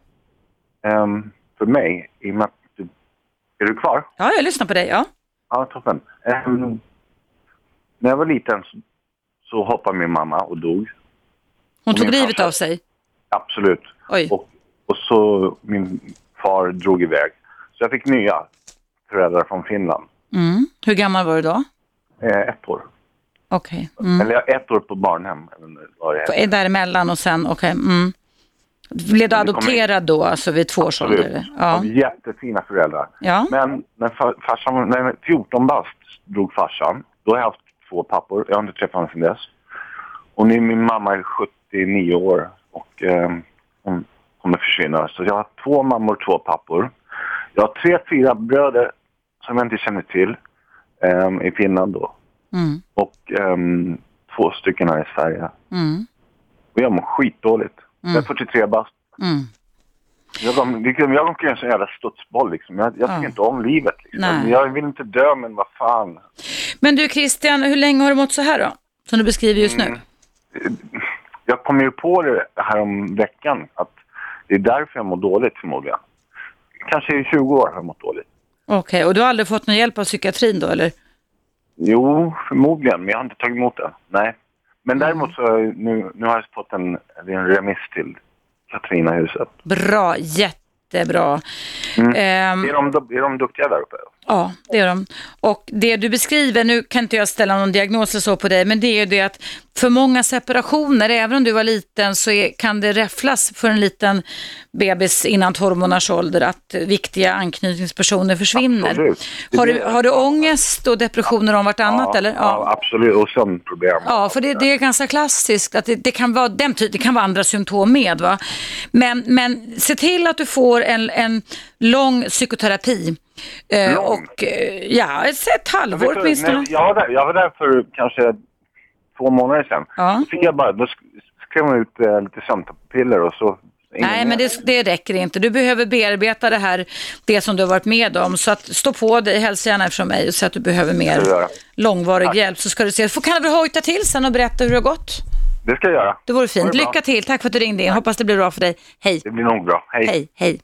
Ehm, för mig, i och med att du, Är du kvar? Ja, jag lyssnar på dig. Ja. Ja, toppen. Ehm, när jag var liten så, så hoppade min mamma och dog. Hon Och tog livet farsa- av sig. Absolut. Oj. Och och så min far drog iväg. Så jag fick nya föräldrar från Finland. Mm. Hur gammal var du då? Eh, ett år. Okej. Mm. Eller ett år på barnhem. vad det. Är Däremellan och sen, okej. Mm. Blev du adopterad då, alltså vid två års ålder? Ja. Av jättefina föräldrar. Ja. Men när fa- farsan, var- när 14 bast drog farsan, då har jag haft två pappor. Jag har inte träffat honom sedan dess. Och nu min mamma är 79 år och eh, hon kommer försvinna. Så jag har två mammor och två pappor. Jag har tre, fyra bröder som jag inte känner till eh, i Finland då. Mm. Och ehm, två stycken här i Sverige. Mm. Och jag mår skitdåligt. Jag är Mm. 43 bast. Mm. Jag kom, liksom, jag kom en jävla studsboll liksom. Jag, jag tycker Ja. inte om livet liksom. Nej. Jag vill inte dö men vad fan. Men du Christian, hur länge har du mått så här då? Som du beskriver just Mm. nu? Jag kom ju på det här om veckan att det är därför jag mår dåligt förmodligen. Kanske i 20 år har jag mått dåligt. Okej, och du har aldrig fått någon hjälp av psykiatrin då eller? Jo, förmodligen, men jag har inte tagit emot det. Nej. Men Mm. däremot så nu, nu har jag fått en, en remiss till Katarinahuset. Bra, jättebra. Mm. Ehm, Är, de, är de duktiga där uppe? Ja, det är de. Och det du beskriver, nu kan inte jag ställa någon diagnos eller så på dig, men det är ju det att för många separationer, även om du var liten, så är, kan det räfflas för en liten bebis innan 12 månaders ålder att viktiga anknytningspersoner försvinner. Absolut. Har du, har du ångest och depressioner om vartannat eller? Ja, absolut. Och sömnproblem. Ja, för det, det är ganska klassiskt att det, det kan vara den ty- det kan vara andra symptom med. Va? Men, men se till att du får en, en lång psykoterapi. Eh, och eh, ja, ett, halvår du, åtminstone. jag, var där, jag var där för kanske två månader sedan. Då fick jag bara, då sk- skrev man ut eh, lite sömnpiller och så. Nej, men det, det räcker inte. Du behöver bearbeta det här, det som du har varit med om. Så att stå på dig, hälsa gärna från mig och säg att du behöver mer långvarig hjälp. Så ska du se. Får, kan du hojta till sen och berätta hur det har gått? Det ska jag göra. Det vore fint. Det. Lycka till. Tack för att du ringde in. Hoppas det blir bra för dig. Hej. Det blir nog bra. Hej. Hej, hej.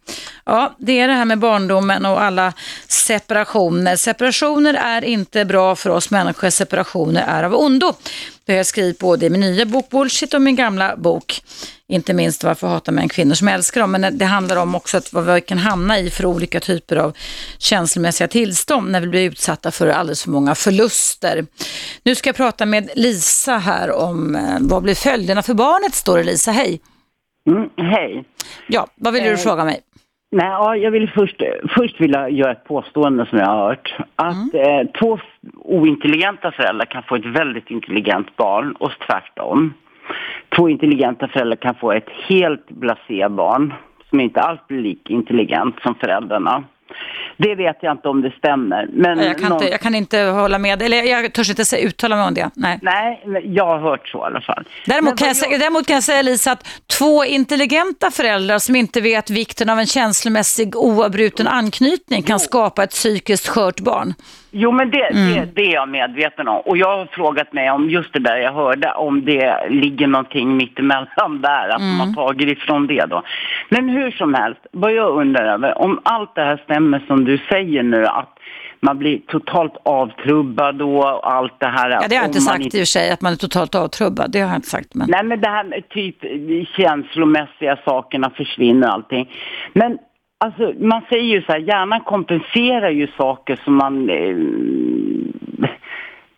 Ja, det är det här med barndomen och alla separationer. Separationer är inte bra för oss människor. Separationer är av ondo. Det har jag skrivit både i min nya bok Bullshit och min gamla bok. Inte minst varför hatar män kvinnor som älskar dem. Men det handlar om också att vad vi kan hamna i för olika typer av känslomässiga tillstånd när vi blir utsatta för alldeles för många förluster. Nu ska jag prata med Lisa här om eh, vad blir följderna för barnet, står det Lisa. Hej. Mm, hej. Ja, vad vill du Eh, fråga mig? Nej, ja, jag vill först, först vilja göra ett påstående som jag har hört. Att Mm. eh, två ointelligenta föräldrar kan få ett väldigt intelligent barn och tvärtom. Två intelligenta föräldrar kan få ett helt blasé barn som inte alls blir lika intelligent som föräldrarna. Det vet jag inte om det stämmer. Men jag, kan någon- inte, jag kan inte hålla med, eller jag törs inte säga, uttala mig om det. Nej. Nej, jag har hört så i alla fall. Däremot kan, jag, säga- däremot kan jag säga Lisa att två intelligenta föräldrar som inte vet vikten av en känslomässig oavbruten anknytning kan skapa ett psykiskt skört barn. Jo, men det, Mm. det, det är jag medveten om. Och jag har frågat mig om just det där jag hörde, om det ligger någonting mittemellan där, att Mm. man tagit ifrån det då. Men hur som helst, vad jag undrar över, om allt det här stämmer som du säger nu, att man blir totalt avtrubbad och allt det här. Ja, det har jag inte sagt i och för sig, att man är totalt avtrubbad. Det har jag inte sagt. Men... Nej, men det här med typ känslomässiga sakerna försvinner och allting. Men alltså, man säger ju så här, hjärnan kompenserar ju saker som man... Eh,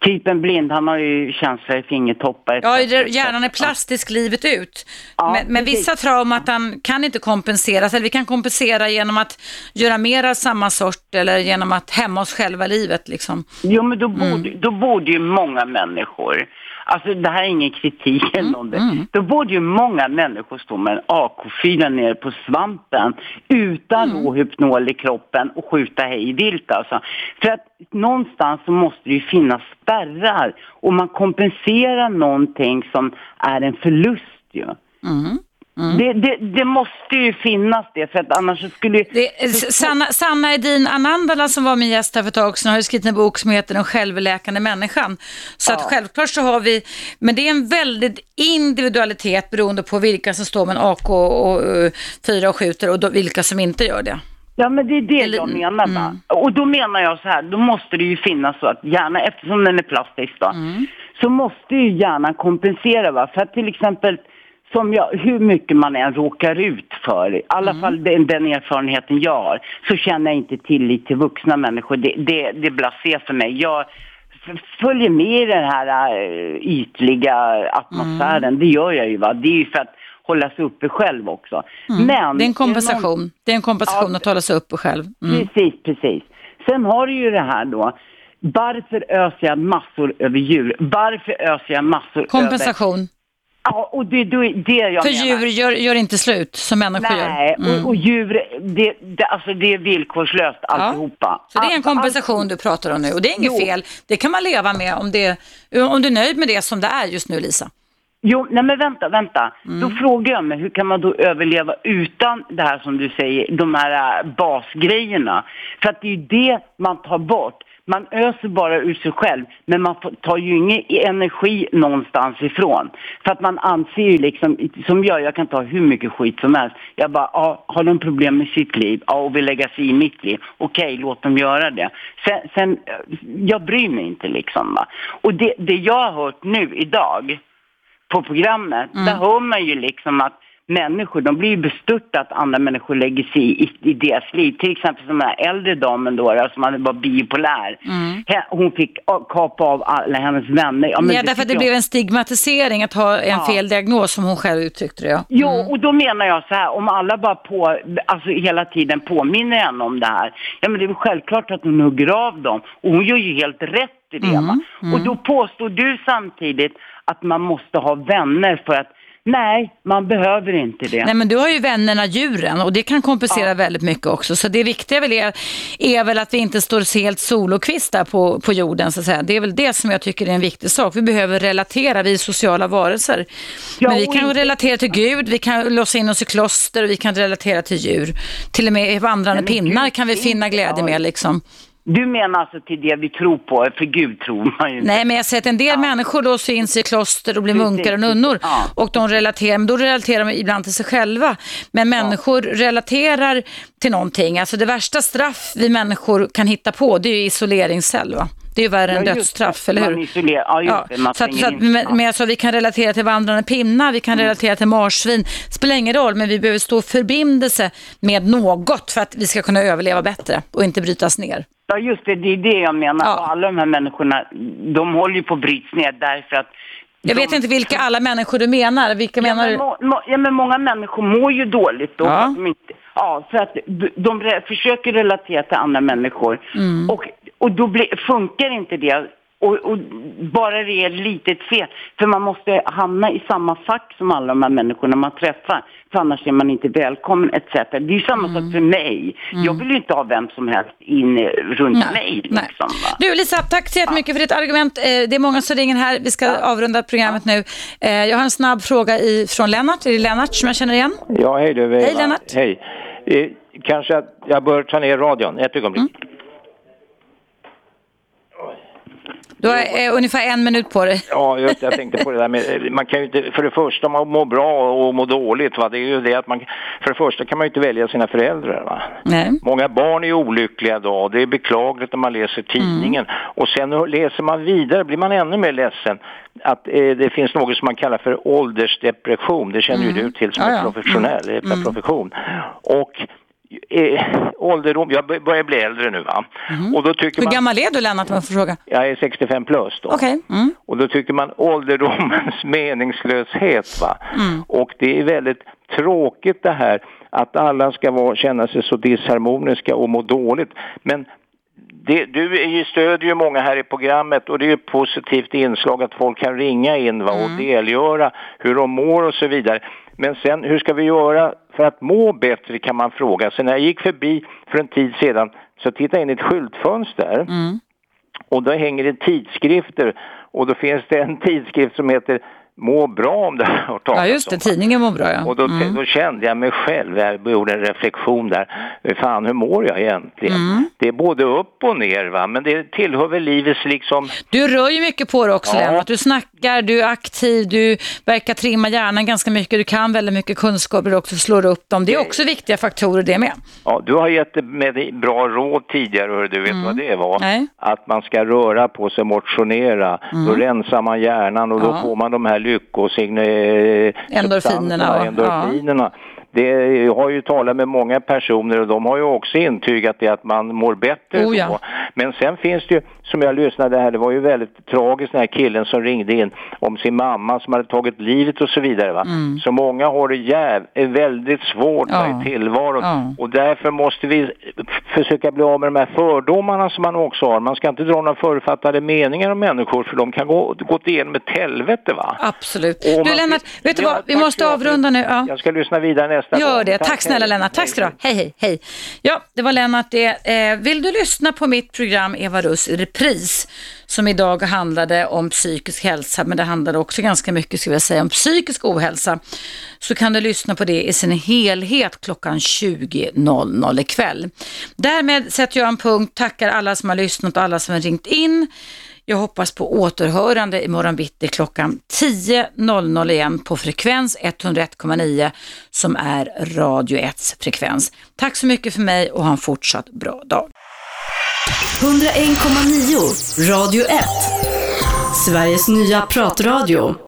typ en blind, han har ju känslor i fingertoppar. Ja, hjärnan är plastisk livet ut. men men vissa trauman kan inte kompenseras, eller vi kan kompensera genom att göra mer av samma sort eller genom att hämma oss själva livet. Liksom. Jo, men då borde, då borde ju många människor, alltså det här är ingen kritik eller någonting, då borde ju många människor stå med en AK4 ner på svampen utan Rohypnol i kroppen och skjuta hej vilt alltså. För att någonstans så måste det ju finnas spärrar och man kompenserar någonting som är en förlust ju. Det, det, det måste ju finnas det, för att annars skulle. Det, är Sanna, Sanna Edin Anandala som var min gäst här för ett tag sedan har skrivit en bok som heter Den självläkande människan. Så att självklart så har vi, men det är en väldigt individualitet beroende på vilka som står med en AK och, uh, fyra och skjuter och då, vilka som inte gör det. Ja, men det är det jag menar. Va? Och då menar jag så här, då måste det ju finnas så att hjärnan, eftersom den är plastisk då, så måste ju hjärnan kompensera. Va? För att till exempel som jag, hur mycket man än råkar ut för, i alla Mm. fall den, den erfarenheten jag har, så känner jag inte tillit till vuxna människor. Det, det, det blasé för mig. Jag följer med i den här äh, ytliga atmosfären, Mm. det gör jag ju va. Det är ju för att hålla sig uppe själv också. Mm. Men det är en någon- kompensation. Det är en kompensation att hålla sig uppe själv. Mm. Precis, precis. Sen har du ju det här då. Varför öser jag massor över djur? Varför öser jag massor över... Kompensation. Ja, och det, det, det jag För menar. djur gör, gör inte slut som människor Nej, gör. Mm. och, och djur, det, det, alltså det är villkorslöst alltihopa. Så det är en Alltså, kompensation du pratar om nu och det är inget Jo. fel. Det kan man leva med om, det, om du är nöjd med det som det är just nu Lisa. Jo, nej men vänta, vänta. Mm. Då frågar jag mig, hur kan man då överleva utan det här som du säger, de här äh, basgrejerna? För att det är ju det man tar bort. Man öser bara ur sig själv, men man tar ju ingen energi någonstans ifrån. För att man anser ju liksom, som jag, jag kan ta hur mycket skit som helst. Jag bara, ja, har de problem med sitt liv? Ja, och vill lägga sig i mitt liv? Okej, låt dem göra det. Sen, sen jag bryr mig inte liksom va. Och det, det jag har hört nu idag, på programmet, Mm. där hör man ju liksom att människor, de blir ju bestörta att andra människor lägger sig i, i deras liv. Till exempel som den här äldre damen då, då som hade var bipolär. Mm. Hon fick kapa av alla hennes vänner. Ja, men därför att det tycker blev en stigmatisering att ha en Ja. fel diagnos som hon själv uttryckte det. Ja. Jo, och då menar jag så här, om alla bara på, alltså hela tiden påminner henne om det här, ja men det är väl självklart att hon hugger av dem. Och hon gör ju helt rätt i det. va? Och då påstår du samtidigt att man måste ha vänner för att, nej, man behöver inte det. Nej men du har ju vännerna djuren och det kan kompensera väldigt mycket också. Så det viktiga väl är, är väl att vi inte står helt solokvistar på, på jorden så att säga. Det är väl det som jag tycker är en viktig sak. Vi behöver relatera, vi är sociala varelser. Ja, men vi kan inte- relatera till Gud, vi kan låsa in oss i kloster och vi kan relatera till djur. Till och med i vandrande Nej, pinnar kan vi finna glädje ja. med liksom. Du menar alltså till det vi tror på, för Gud tror man ju inte. Nej, men jag säger att en del människor låser in sig i kloster och blir Precis, munkar och nunnor. Ja. Och de relaterar, men då relaterar de ibland till sig själva. Men människor relaterar till någonting. Alltså det värsta straff vi människor kan hitta på, det är ju isoleringscell va? Det är ju värre än Ja, just dödsstraff, det. eller hur? Isolerar, ja just det, så att, så att, men, men alltså, vi kan relatera till vandrande pinnar, vi kan Mm. relatera till marsvin. spelar ingen roll, men vi behöver stå i förbindelse med något för att vi ska kunna överleva bättre och inte brytas ner. Ja just det, det är det jag menar. Och alla de här människorna, de håller ju på att brytas ner därför att Jag vet inte vilka alla människor du menar. Vilka Ja menar men, du? ja, men många människor mår ju dåligt då. Ja. Inte, ja, för att de, re, försöker relatera till andra människor. Mm. Och, och då blir, funkar inte det. Och, och bara det är ett litet fel. För man måste hamna i samma fack som alla de här människorna man träffar. För annars är man inte välkommen etc. Det är ju samma sak för mig. Jag vill ju inte ha vem som helst in eh, runt Mm. Nej, mig. Liksom? Du Lisa, tack så jättemycket för ditt argument. Eh, Det är många som ringer här. Vi ska avrunda programmet nu. Eh, Jag har en snabb fråga i, från Lennart. Är det Lennart som jag känner igen? Ja, hej du Eva. Hej, Lennart. Hej. Eh, kanske att jag bör ta ner radion ett ögonblick. Mm. Du har eh, ungefär en minut på dig. Ja, just jag tänkte på det där med, eh, man kan ju inte, för det första man mår bra och mår dåligt va, det är ju det att man, för det första kan man ju inte välja sina föräldrar va. Nej. Många barn är olyckliga idag, det är beklagligt när man läser tidningen. Och sen läser man vidare blir man ännu mer ledsen att eh, det finns något som man kallar för åldersdepression, det känner ju du till som Ja, är professionell, per profession. Och eh, ålderdom, jag bör- börjar bli äldre nu va. Och då tycker Hur man, gammal är du Lennart om jag får fråga? jag är 65 plus då. Okej. Mm. Och då tycker man ålderdomens meningslöshet va. Mm. Och det är väldigt tråkigt det här att alla ska vara, känna sig så disharmoniska och må dåligt. Men det, du är ju, stödjer ju många här i programmet och det är ju positivt inslag att folk kan ringa in va, och delgöra hur de mår och så vidare. Men sen hur ska vi göra för att må bättre kan man fråga. Sig. När jag gick förbi för en tid sedan så tittade jag in i ett skyltfönster. Och då hänger det tidskrifter. Och då finns det en tidskrift som heter Må bra om det har hört talas Ja, just det. Tidningen mår bra, ja. Och då, Mm. då kände jag mig själv, jag gjorde en reflektion där. Fan, hur mår jag egentligen? Mm. Det är både upp och ner va, men det tillhör väl livets liksom... Du rör ju mycket på dig också Ja. Lennart. Du snackar, du är aktiv, du verkar trimma hjärnan ganska mycket. Du kan väldigt mycket kunskaper också, slår upp dem. Det är också viktiga faktorer det med. Ja, du har gett med bra råd tidigare, du vet Mm. vad det var? Nej. Att man ska röra på sig, motionera. Då Mm. rensar man hjärnan och då Ja. får man de här lyckosigne... Eh, endorfinerna. Endorfinerna. Ja. Det, jag har ju talat med många personer och de har ju också intygat det att man mår bättre oh, ja. Men sen finns det ju, som jag lyssnade här, det var ju väldigt tragiskt den här killen som ringde in om sin mamma som hade tagit livet och så vidare va. Mm. Så många har det jäv, är väldigt svårt ja. i tillvaron ja. och därför måste vi försöka bli av med de här fördomarna som man också har. Man ska inte dra några författade meningar om människor för de kan gå, gå igenom ett helvete va. Absolut. du Lennart, vet du vad, vi måste avrunda nu. Ja. Jag ska lyssna vidare nästa Gör det. Tack, tack snälla hej. Lennart. Tack ska du ha. Hej, hej, hej. Ja, det var Lennart det. Eh, vill du lyssna på mitt program Eva Russ repris som idag handlade om psykisk hälsa, men det handlade också ganska mycket, ska jag säga, om psykisk ohälsa, så kan du lyssna på det i sin helhet klockan 20.00 ikväll. Därmed sätter jag en punkt, tackar alla som har lyssnat och alla som har ringt in. Jag hoppas på återhörande imorgon bitti klockan 10.00 igen på frekvens 101,9 som är Radio 1s frekvens. Tack så mycket för mig och ha en fortsatt bra dag. 101,9 Radio 1 Sveriges nya pratradio